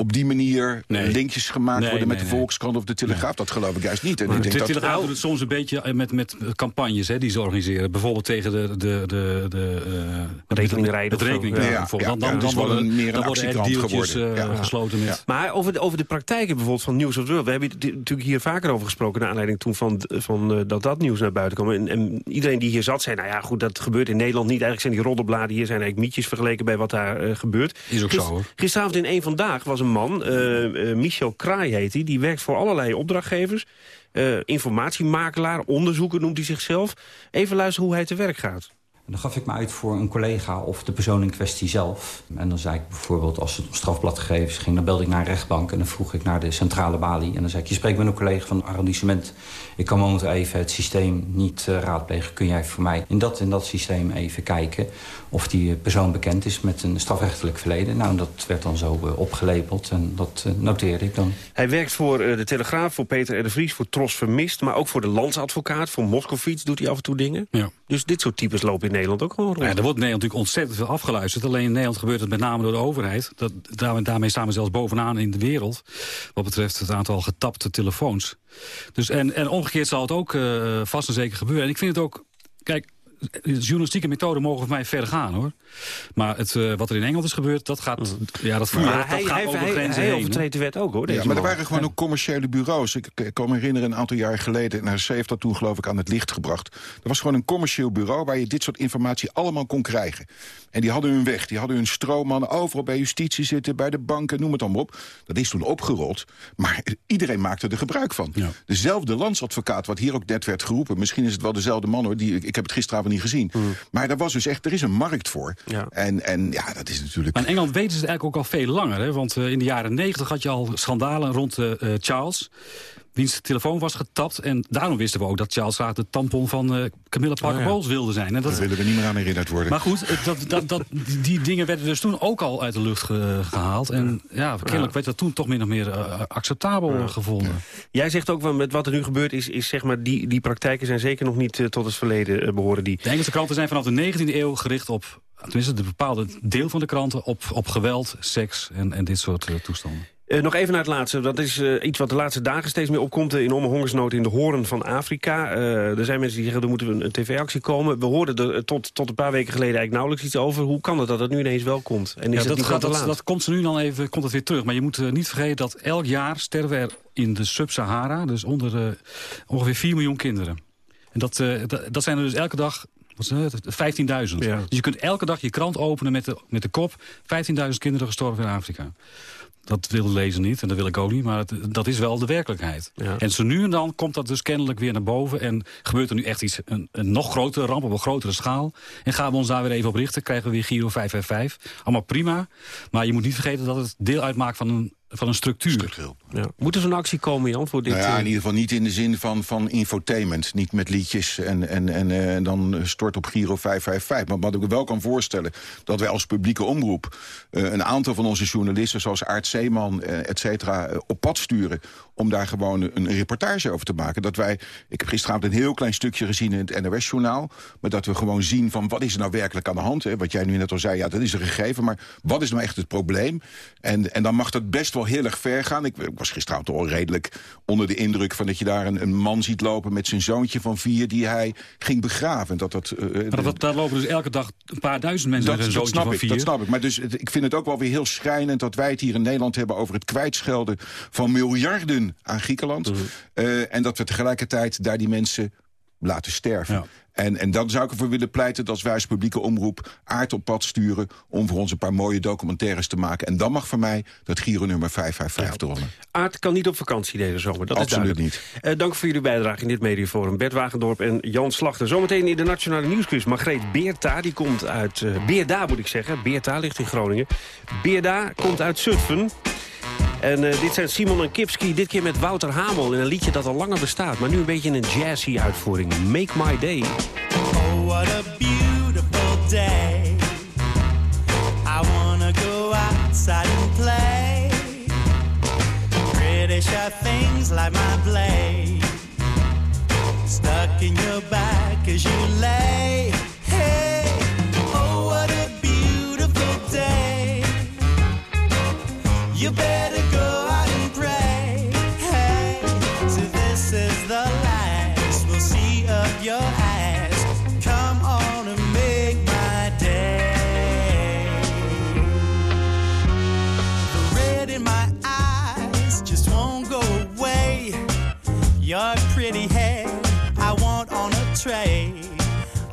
Speaker 29: op die manier
Speaker 28: Nee.
Speaker 29: linkjes gemaakt
Speaker 28: Nee,
Speaker 29: worden met
Speaker 28: nee,
Speaker 29: de
Speaker 28: nee.
Speaker 29: Volkskrant of de Telegraaf? Dat geloof ik juist niet. En ik
Speaker 28: De
Speaker 29: denk dat,
Speaker 28: Telegraaf doet het soms een beetje eh, met, met campagnes hè, die ze organiseren. Bijvoorbeeld tegen de, de, de, de uh,
Speaker 16: Rekeningrijden
Speaker 28: Het.
Speaker 16: Ja,
Speaker 29: ja,
Speaker 28: dan
Speaker 29: ja,
Speaker 28: dan, worden,
Speaker 29: een- meer
Speaker 28: dan worden er deeltjes eh, gesloten met...
Speaker 16: Maar over de, over de praktijken bijvoorbeeld van News of the World. We hebben het natuurlijk hier vaker over gesproken... naar aanleiding toen van, van eh, dat dat nieuws naar buiten kwam. En, en iedereen die hier zat zei... nou ja, goed, dat gebeurt in Nederland niet. Eigenlijk zijn die roddelbladen hier zijn eigenlijk mietjes vergeleken... bij wat daar eh, gebeurt.
Speaker 28: Is ook zo, hoor.
Speaker 16: Gisteravond in één Vandaag was een man, eh, eh, Michel Kraai heet hij... die werkt voor allerlei opdrachtgevers. eh, informatiemakelaar, onderzoeker noemt hij zichzelf. Even luisteren hoe hij te werk gaat.
Speaker 17: En dan gaf ik me uit voor een collega of de persoon in kwestie zelf. En dan zei ik bijvoorbeeld, als het om strafbladgegevens ging... dan belde ik naar een rechtbank en dan vroeg ik naar de centrale balie. En dan zei ik, je spreekt met een collega van het arrondissement. Ik kan momenteel even het systeem niet uh, raadplegen. Kun jij voor mij in dat en dat systeem even kijken... of die persoon bekend is met een strafrechtelijk verleden? Nou, dat werd dan zo uh, opgelepeld en dat uh, noteerde ik dan.
Speaker 16: Hij werkt voor de Telegraaf, voor Peter R. de Vries, voor Tros Vermist... maar ook voor de landsadvocaat, voor Moskovits doet hij af en toe dingen.
Speaker 28: Ja.
Speaker 16: Dus dit soort types lopen in Nederland ook gewoon rond.
Speaker 28: Ja, er wordt in Nederland natuurlijk ontzettend veel afgeluisterd. Alleen in Nederland gebeurt het met name door de overheid. Dat, daarmee staan we zelfs bovenaan in de wereld. Wat betreft het aantal getapte telefoons. Dus, en, en omgekeerd zal het ook uh, vast en zeker gebeuren. En ik vind het ook... Kijk, journalistieke methoden mogen voor mij ver gaan, hoor. Maar het, uh, wat er in Engeland is gebeurd, dat gaat, mm. ja, dat, voel,
Speaker 16: maar
Speaker 28: dat,
Speaker 16: hij,
Speaker 28: gaat
Speaker 16: hij,
Speaker 28: over
Speaker 16: hij,
Speaker 28: grenzen
Speaker 16: hij
Speaker 28: heen.
Speaker 16: overtreedt de wet ook, hoor.
Speaker 29: Ja, maar er waren gewoon ook commerciële bureaus. Ik, ik kan me herinneren, een aantal jaar geleden... NRC heeft dat toen geloof ik aan het licht gebracht. Er was gewoon een commercieel bureau... waar je dit soort informatie allemaal kon krijgen. En die hadden hun weg. Die hadden hun stroommannen overal bij justitie zitten... bij de banken, noem het allemaal op. Dat is toen opgerold. Maar iedereen maakte er gebruik van.
Speaker 28: Ja.
Speaker 29: Dezelfde landsadvocaat, wat hier ook net werd geroepen... misschien is het wel dezelfde man, hoor. Die, ik heb het gisteravond niet gezien.
Speaker 16: Mm.
Speaker 29: Maar daar was dus echt, er is een markt voor.
Speaker 16: Ja.
Speaker 29: En, en ja, dat is natuurlijk...
Speaker 28: Maar in Engeland weten ze het eigenlijk ook al veel langer. Hè? Want uh, in de jaren negentig had je al schandalen rond uh, uh, Charles wiens telefoon was getapt. En daarom wisten we ook dat Charles graag de tampon van uh, Camilla Parker Bowles
Speaker 29: oh, ja.
Speaker 28: wilde zijn. En dat
Speaker 29: Daar willen we niet meer aan herinnerd worden.
Speaker 28: Maar goed, dat, dat, dat, die, dingen werden dus toen ook al uit de lucht ge, gehaald. En ja, kennelijk ja. werd dat toen toch min of meer uh, acceptabel ja. gevonden.
Speaker 16: Jij zegt ook, met wat er nu gebeurt, is, is zeg maar, die, die praktijken zijn zeker nog niet uh, tot het verleden behoren. Die.
Speaker 28: De Engelse kranten zijn vanaf de 19e eeuw gericht op, tenminste de bepaalde deel van de kranten, op, op geweld, seks en, en dit soort toestanden.
Speaker 16: Uh, nog even naar het laatste. Dat is uh, iets wat de laatste dagen steeds meer opkomt. De enorme hongersnood in de horen van Afrika. Uh, er zijn mensen die zeggen, er moet een, een tv-actie komen. We hoorden er tot, tot een paar weken geleden eigenlijk nauwelijks iets over. Hoe kan het dat het nu ineens wel komt? En is
Speaker 28: ja, dat, gaat, dat, dat komt ze nu dan even komt het weer terug. Maar je moet niet vergeten dat elk jaar sterven er in de Sub-Sahara... dus onder ongeveer 4 miljoen kinderen. En dat, dat, dat zijn er dus elke dag 15.000. Ja. Dus je kunt elke dag je krant openen met de, met de kop... 15.000 kinderen gestorven in Afrika. Dat wil de lezer niet en dat wil ik ook niet, maar het, dat is wel de werkelijkheid.
Speaker 16: Ja.
Speaker 28: En zo nu en dan komt dat dus kennelijk weer naar boven... en gebeurt er nu echt iets, een, een nog grotere ramp op een grotere schaal... en gaan we ons daar weer even op richten, krijgen we weer Giro 555. Allemaal prima, maar je moet niet vergeten dat het deel uitmaakt van een van een structuur.
Speaker 16: Ja. Moet er zo'n actie komen, Jan, voor dit?
Speaker 29: Nou ja, in ieder geval niet in de zin van, van infotainment. Niet met liedjes en, en, en, en dan stort op Giro 555. Maar wat ik me wel kan voorstellen... dat wij als publieke omroep... Uh, een aantal van onze journalisten, zoals Aart Zeeman, uh, et cetera... op pad sturen om daar gewoon een, een reportage over te maken. Dat wij, ik heb gisteravond een heel klein stukje gezien in het NOS-journaal... maar dat we gewoon zien van wat is er nou werkelijk aan de hand. Hè? Wat jij nu net al zei, ja, dat is een gegeven... maar wat is nou echt het probleem? En, en dan mag dat best wel heel erg ver gaan. Ik, ik was gisteravond al redelijk onder de indruk van dat je daar een, een, man ziet lopen met zijn zoontje van vier die hij ging begraven. Dat, dat, uh,
Speaker 28: maar dat, daar lopen dus elke dag een paar duizend mensen
Speaker 29: dat,
Speaker 28: met een
Speaker 29: dat snap
Speaker 28: van
Speaker 29: ik,
Speaker 28: vier.
Speaker 29: Dat snap ik. Maar dus, het, ik vind het ook wel weer heel schrijnend dat wij het hier in Nederland hebben over het kwijtschelden van miljarden aan Griekenland.
Speaker 28: Mhm.
Speaker 29: Uh, en dat we tegelijkertijd daar die mensen laten sterven.
Speaker 28: Ja.
Speaker 29: En, en dan zou ik ervoor willen pleiten dat wij als publieke omroep aard op pad sturen... om voor ons een paar mooie documentaires te maken. En dan mag voor mij dat Giro nummer 555 ja. rollen.
Speaker 16: Aard kan niet op vakantie deze zomer, dat
Speaker 29: Absoluut
Speaker 16: is
Speaker 29: niet.
Speaker 16: Uh, dank voor jullie bijdrage in dit mediaforum. Bert Wagendorp en Jan Slachter. Zometeen in de Nationale Nieuwsquiz. Margreet Beerta, die komt uit... Uh, Beerda moet ik zeggen. Beerta ligt in Groningen. Beerda komt uit Zutphen. En uh, dit zijn Simon en Kipski, dit keer met Wouter Hamel... in een liedje dat al langer bestaat, maar nu een beetje in een jazzy uitvoering. Make My Day.
Speaker 30: Oh, what a beautiful day. I wanna go outside and play. Pretty sharp things like my blade. Stuck in your back as you lay. Hey, oh, what a beautiful day. You better Your pretty hair I want on a tray.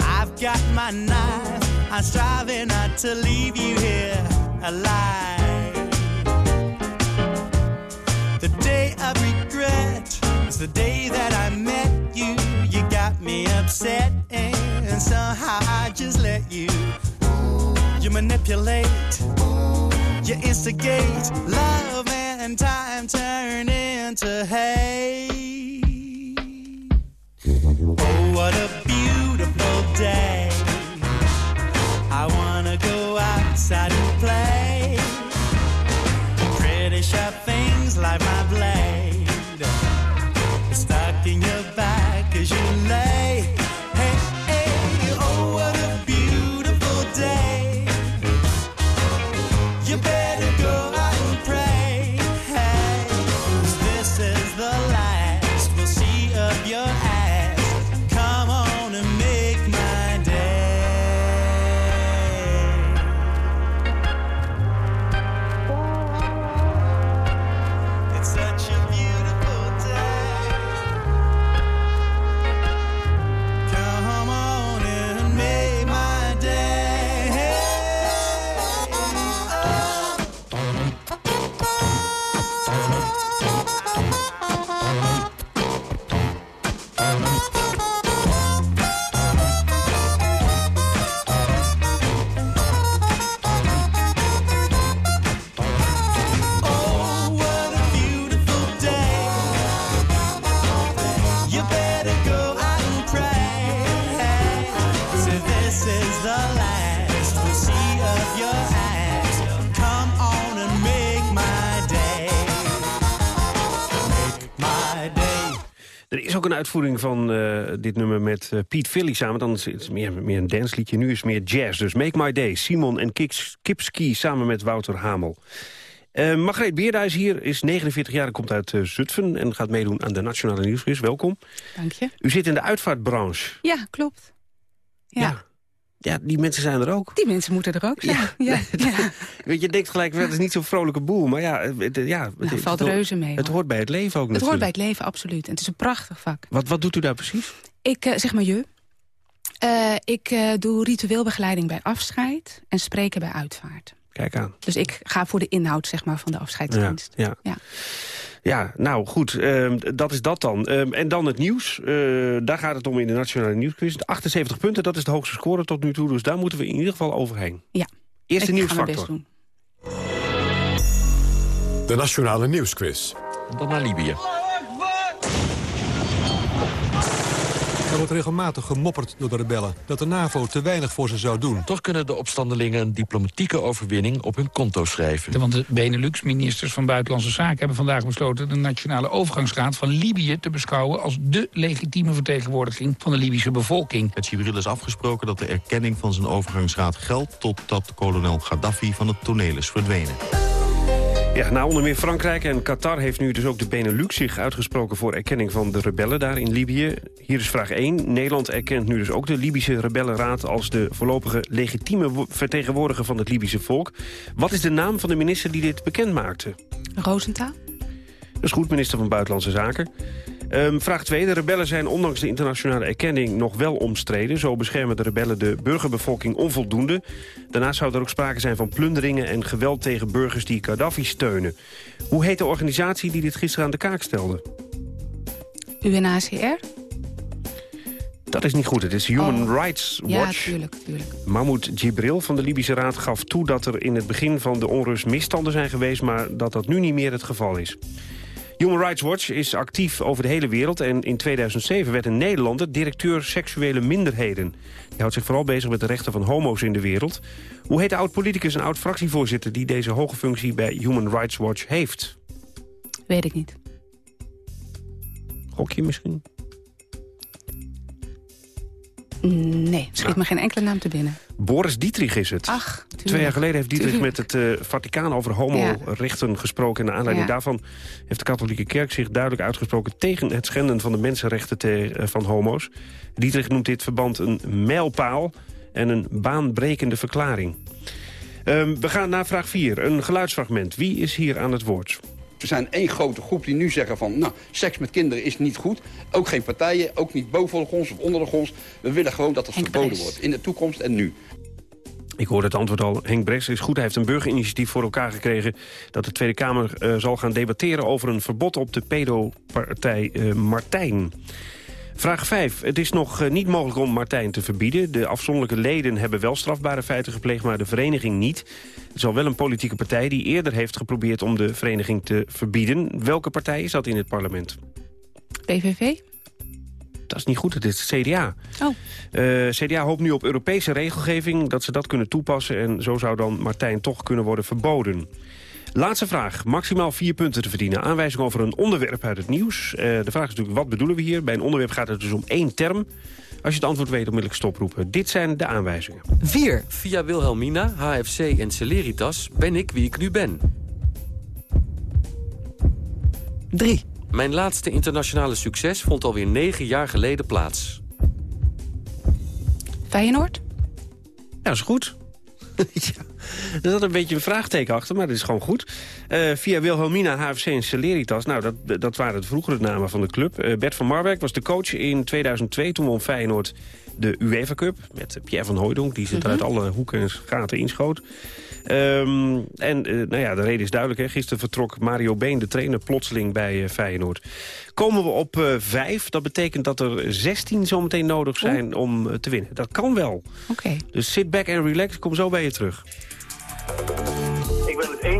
Speaker 30: I've got my knife. I'm striving not to leave you here alive. The day of regret is the day that I met you. You got me upset and somehow I just let you. You manipulate, you instigate, love and time turn into hate. Oh, what a beautiful day. I wanna go outside and play. Pretty sharp things like my blade. Is
Speaker 16: ook een uitvoering van eh, dit nummer met eh, Piet Philly samen. Dan is het meer, meer een dansliedje, nu is het meer jazz. Dus Make My Day, Simon en Kiks, Kipski samen met Wouter Hamel. Eh Margreet Beerda is hier, is 49 jaar en komt uit Zutphen... en gaat meedoen aan de Nationale Nieuwsquiz. Welkom.
Speaker 31: Dank je.
Speaker 16: U zit in de uitvaartbranche.
Speaker 31: Ja, klopt. Ja.
Speaker 16: Ja, die mensen zijn er ook.
Speaker 31: Die mensen moeten er ook zijn. Ja. Ja.
Speaker 16: Je, je denkt gelijk, het is niet zo'n vrolijke boel. Maar ja, het, ja,
Speaker 31: Nou,
Speaker 16: het,
Speaker 31: valt
Speaker 16: het-
Speaker 31: reuze mee,
Speaker 16: Het
Speaker 31: hoor.
Speaker 16: hoort bij het leven ook
Speaker 31: Het hoort
Speaker 16: natuurlijk.
Speaker 31: bij het leven, absoluut. En het is een prachtig vak.
Speaker 16: Wat, wat doet u daar precies?
Speaker 31: Ik eh, zeg maar je. Eh, ik eh, doe ritueel begeleiding bij afscheid en spreken bij uitvaart.
Speaker 16: Kijk aan.
Speaker 31: Dus ik ga voor de inhoud zeg maar, van de afscheidsdienst.
Speaker 16: Ja, ja.
Speaker 31: Ja.
Speaker 16: Nou goed, ehm, dat is dat dan. Ehm, en dan het nieuws. Eh, daar gaat het om in de Nationale Nieuwsquiz. De 78 punten, dat is de hoogste score tot nu toe. Dus daar moeten we in ieder geval overheen.
Speaker 31: Ja.
Speaker 16: Eerste
Speaker 31: ik ga mijn
Speaker 16: nieuwsfactor.
Speaker 31: best doen.
Speaker 1: De Nationale Nieuwsquiz.
Speaker 24: Dan naar Libië.
Speaker 32: Er wordt regelmatig gemopperd door de rebellen dat de NAVO te weinig voor ze zou doen.
Speaker 24: Toch kunnen de opstandelingen een diplomatieke overwinning op hun konto schrijven.
Speaker 33: Want de Benelux-ministers van Buitenlandse Zaken hebben vandaag besloten... de Nationale Overgangsraad van Libië te beschouwen... als de legitieme vertegenwoordiging van de Libische bevolking.
Speaker 34: Met Jibril is afgesproken dat de erkenning van zijn overgangsraad geldt... totdat kolonel Gaddafi van het toneel is verdwenen.
Speaker 16: Ja, na onder meer Frankrijk en Qatar heeft nu dus ook de Benelux zich uitgesproken voor erkenning van de rebellen daar in Libië. Hier is vraag 1. Nederland erkent nu dus ook de Libische rebellenraad als de voorlopige legitieme wo- vertegenwoordiger van het Libische volk. Wat is de naam van de minister die dit bekend maakte?
Speaker 31: Roosentaal?
Speaker 16: Dat is goed, minister van Buitenlandse Zaken. Ehm, vraag 2. De rebellen zijn ondanks de internationale erkenning nog wel omstreden. Zo beschermen de rebellen de burgerbevolking onvoldoende. Daarnaast zou er ook sprake zijn van plunderingen en geweld tegen burgers die Gaddafi steunen. Hoe heet de organisatie die dit gisteren aan de kaak stelde?
Speaker 31: UNHCR?
Speaker 16: Dat is niet goed. Het is Human Rights
Speaker 31: Oh. Ja,
Speaker 16: Watch.
Speaker 31: tuurlijk, tuurlijk.
Speaker 16: Mahmoud Jibril van de Libische Raad gaf toe dat er in het begin van de onrust misstanden zijn geweest... maar dat dat nu niet meer het geval is. Human Rights Watch is actief over de hele wereld... en in 2007 werd een Nederlander directeur seksuele minderheden. Hij houdt zich vooral bezig met de rechten van homo's in de wereld. Hoe heet de oud-politicus en oud-fractievoorzitter... die deze hoge functie bij Human Rights Watch heeft?
Speaker 31: Weet ik niet.
Speaker 16: Gokje misschien?
Speaker 31: Nee, schiet me geen enkele naam te binnen.
Speaker 16: Boris Dietrich is het.
Speaker 31: Ach, tuurlijk.
Speaker 16: Twee jaar geleden heeft Dietrich
Speaker 31: Tuurlijk.
Speaker 16: met het eh, Vaticaan over homorechten gesproken. En naar aanleiding
Speaker 31: Ja.
Speaker 16: daarvan heeft de katholieke kerk zich duidelijk uitgesproken... tegen het schenden van de mensenrechten te- eh, van homo's. Dietrich noemt dit verband een mijlpaal en een baanbrekende verklaring. Ehm, we gaan naar vraag 4, een geluidsfragment. Wie is hier aan het woord?
Speaker 35: We zijn één grote groep die nu zeggen van... nou, seks met kinderen is niet goed. Ook geen partijen, ook niet boven de grond of onder de grond. We willen gewoon dat het verboden wordt. In de toekomst en nu.
Speaker 16: Ik hoorde het antwoord al. Henk Bres is goed. Hij heeft een burgerinitiatief voor elkaar gekregen... dat de Tweede Kamer eh, zal gaan debatteren over een verbod op de pedopartij eh, Martijn. Vraag 5. Het is nog eh, niet mogelijk om Martijn te verbieden. De afzonderlijke leden hebben wel strafbare feiten gepleegd, maar de vereniging niet. Het is al wel een politieke partij die eerder heeft geprobeerd om de vereniging te verbieden. Welke partij is dat in het parlement?
Speaker 31: PVV?
Speaker 16: Dat is niet goed, het is het CDA.
Speaker 31: Oh.
Speaker 16: Eh, CDA hoopt nu op Europese regelgeving dat ze dat kunnen toepassen... en zo zou dan Martijn toch kunnen worden verboden. Laatste vraag. Maximaal vier punten te verdienen. Aanwijzing over een onderwerp uit het nieuws. Eh, de vraag is natuurlijk, wat bedoelen we hier? Bij een onderwerp gaat het dus om één term. Als je het antwoord weet, onmiddellijk stoproepen. Dit zijn de aanwijzingen.
Speaker 36: 4. Via Wilhelmina, HFC en Celeritas ben ik wie ik nu ben. 3. Mijn laatste internationale succes vond alweer negen jaar geleden plaats.
Speaker 31: Feyenoord?
Speaker 16: Ja, dat is goed. ja, er zat een beetje een vraagteken achter, maar dat is gewoon goed. Eh, via Wilhelmina, HFC en Celeritas, nou, dat, dat waren de vroegere namen van de club. Eh, Bert van Marwijk was de coach in 2002, toen won Feyenoord de UEFA Cup... met Pierre van Hooijdonk, die zich
Speaker 31: Mhm.
Speaker 16: uit alle hoeken en gaten inschoot. Ehm, en eh, nou ja, de reden is duidelijk. Hè. Gisteren vertrok Mario Been, de trainer, plotseling bij eh, Feyenoord. Komen we op eh, vijf, dat betekent dat er 16 zometeen nodig zijn om te winnen. Dat kan wel.
Speaker 31: Oké.
Speaker 16: Dus sit back and relax, kom zo bij je terug.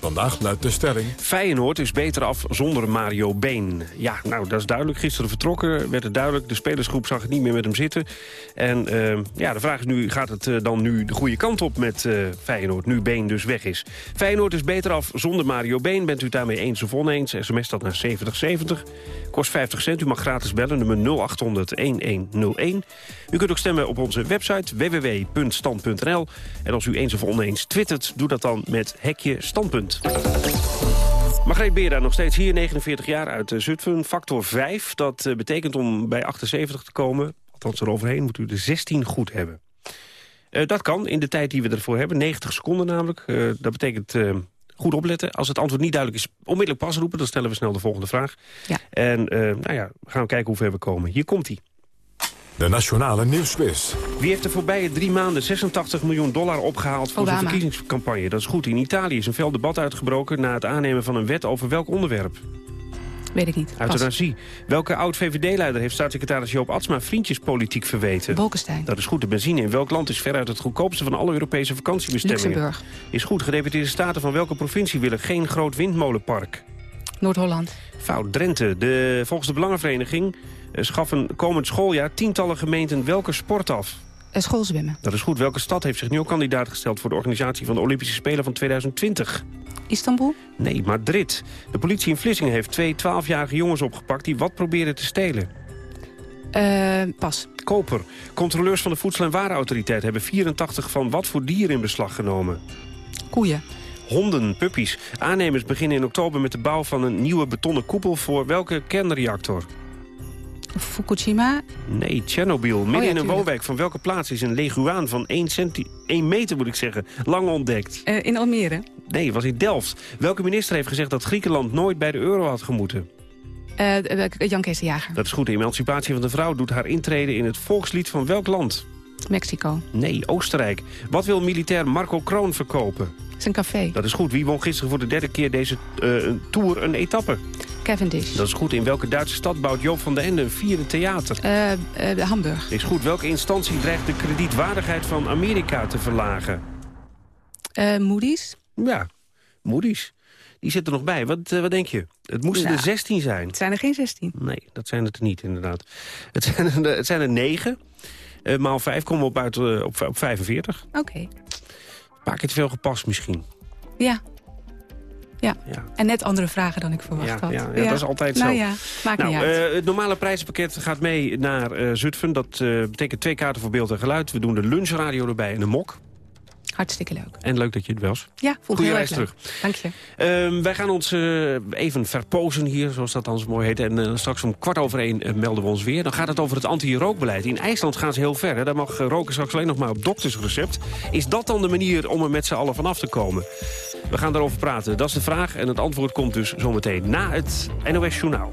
Speaker 1: Vandaag luidt de stelling...
Speaker 16: Feyenoord is beter af zonder Mario Been. Ja, nou, dat is duidelijk. Gisteren vertrokken werd het duidelijk. De spelersgroep zag het niet meer met hem zitten. En eh, ja, de vraag is nu, gaat het eh, dan nu de goede kant op met eh, Feyenoord? Nu Been dus weg is. Feyenoord is beter af zonder Mario Been. Bent u daarmee eens of oneens? SMS dat naar 7070. Kost 50 cent. U mag gratis bellen, nummer 0800-1101. U kunt ook stemmen op onze website www.stand.nl. En als u eens of oneens twittert, doe dat dan met hekje standpunt. Margreet Beerda, nog steeds hier, 49 jaar uit eh, Zutphen. Factor 5, dat eh, betekent om bij 78 te komen... althans eroverheen, moet u de 16 goed hebben. Eh, dat kan in de tijd die we ervoor hebben, 90 seconden namelijk. Dat betekent goed opletten. Als het antwoord niet duidelijk is, onmiddellijk pas roepen. Dan stellen we snel de volgende vraag.
Speaker 31: Ja.
Speaker 16: En eh, nou ja, we gaan kijken hoe ver we komen. Hier komt hij.
Speaker 1: De Nationale Nieuwsquiz.
Speaker 16: Wie heeft de voorbije drie maanden 86 miljoen dollar opgehaald voor zijn verkiezingscampagne? Dat is goed. In Italië is een fel debat uitgebroken na het aannemen van een wet over welk onderwerp?
Speaker 31: Weet ik niet.
Speaker 16: Euthanasie. Welke oud-VVD-leider heeft staatssecretaris Joop Atsma vriendjespolitiek verweten?
Speaker 31: Bolkestein.
Speaker 16: Dat is goed. De benzine in welk land is veruit het goedkoopste van alle Europese vakantiebestemmingen?
Speaker 31: Luxemburg.
Speaker 16: Is goed. Gedeputeerde staten van welke provincie willen geen groot windmolenpark?
Speaker 31: Noord-Holland.
Speaker 16: Fout. Drenthe. De, volgens de Belangenvereniging eh, schaffen komend schooljaar tientallen gemeenten welke sport af?
Speaker 31: Uh, schoolzwemmen.
Speaker 16: Dat is goed. Welke stad heeft zich nu ook kandidaat gesteld... voor de organisatie van de Olympische Spelen van 2020?
Speaker 31: Istanbul.
Speaker 16: Nee, Madrid. De politie in Vlissingen heeft twee 12-jarige jongens opgepakt... die wat probeerden te stelen.
Speaker 31: Uh, pas.
Speaker 16: Koper. Controleurs van de Voedsel- en Warenautoriteit... hebben 84 van wat voor dieren in beslag genomen?
Speaker 31: Koeien.
Speaker 16: Honden, puppies. Aannemers beginnen in oktober met de bouw van een nieuwe betonnen koepel... voor welke kernreactor?
Speaker 31: Fukushima.
Speaker 16: Nee, Tsjernobyl. Midden
Speaker 31: Oh ja,
Speaker 16: in een woonwijk van welke plaats is een leguaan van 1, centi 1 meter, moet ik zeggen, lang ontdekt?
Speaker 31: Uh, in Almere.
Speaker 16: Nee, was in Delft. Welke minister heeft gezegd dat Griekenland nooit bij de euro had gemoeten?
Speaker 31: Uh, Jan Kees de Jager.
Speaker 16: Dat is goed. De emancipatie van de vrouw doet haar intrede in het volkslied van welk land?
Speaker 31: Mexico.
Speaker 16: Nee, Oostenrijk. Wat wil militair Marco Kroon verkopen?
Speaker 31: Zijn café.
Speaker 16: Dat is goed. Wie won gisteren voor de derde keer deze uh, tour een etappe?
Speaker 31: Cavendish.
Speaker 16: Dat is goed. In welke Duitse stad bouwt Joop van den Ende een vierde theater?
Speaker 31: Uh, uh, Hamburg.
Speaker 16: Is goed. Welke instantie dreigt de kredietwaardigheid van Amerika te verlagen?
Speaker 31: Moody's.
Speaker 16: Ja, Moody's. Die zit er nog bij. Wat, wat denk je? Het moesten
Speaker 31: nou,
Speaker 16: er 16 zijn.
Speaker 31: Het zijn er geen 16.
Speaker 16: Nee, dat zijn het er niet inderdaad. Het zijn er, het zijn er 9. Uh, maal 5 komen we op, uit, uh, op, op 45.
Speaker 31: Oké. Okay.
Speaker 16: Een paar keer te veel gepast misschien.
Speaker 31: Ja. ja. Ja. En net andere vragen dan ik verwacht
Speaker 16: ja,
Speaker 31: had.
Speaker 16: Ja, ja, dat is altijd
Speaker 31: nou
Speaker 16: zo.
Speaker 31: Maakt
Speaker 16: nou,
Speaker 31: niet uit.
Speaker 16: Uh, het normale prijzenpakket gaat mee naar uh, Zutphen. Dat uh, betekent twee kaarten voor beeld en geluid. We doen de lunchradio erbij en de mok.
Speaker 31: Hartstikke leuk.
Speaker 16: En leuk dat je het was.
Speaker 31: Ja, vond
Speaker 16: Goeie
Speaker 31: heel
Speaker 16: reis
Speaker 31: erg
Speaker 16: terug.
Speaker 31: Dank je.
Speaker 16: Uh, wij gaan ons uh, even verpozen hier, zoals dat dan zo mooi heet. En uh, straks om kwart over één melden we ons weer. Dan gaat het over het anti-rookbeleid. In IJsland gaan ze heel ver. Hè? Daar mag roken straks alleen nog maar op doktersrecept. Is dat dan de manier om er met z'n allen vanaf te komen? We gaan daarover praten. Dat is de vraag. En het antwoord komt dus zometeen na het NOS Journaal.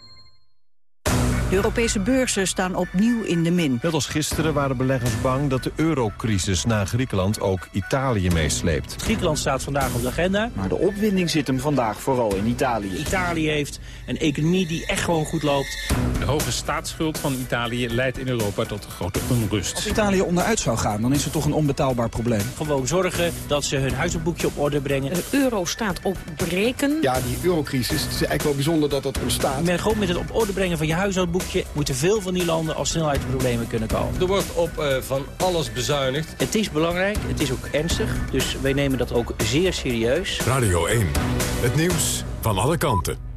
Speaker 37: De Europese beurzen staan opnieuw in de min.
Speaker 15: Net als gisteren waren beleggers bang dat de eurocrisis na Griekenland ook Italië meesleept.
Speaker 3: Griekenland staat vandaag op de agenda. Maar de opwinding zit hem vandaag vooral in Italië. Italië heeft een economie die echt gewoon goed loopt.
Speaker 21: De hoge staatsschuld van Italië leidt in Europa tot grote onrust.
Speaker 3: Als Italië onderuit zou gaan, dan is er toch een onbetaalbaar probleem. Gewoon zorgen dat ze hun huishoudboekje op orde brengen.
Speaker 31: De euro staat op breken.
Speaker 23: Ja, die eurocrisis, het is eigenlijk wel bijzonder dat dat ontstaat.
Speaker 3: Met, gewoon met het op orde brengen van je moeten veel van die landen al snel uit de problemen kunnen komen.
Speaker 38: Er wordt op uh, van alles bezuinigd.
Speaker 3: Het is belangrijk, het is ook ernstig, dus wij nemen dat ook zeer serieus.
Speaker 1: Radio 1, het nieuws van alle kanten.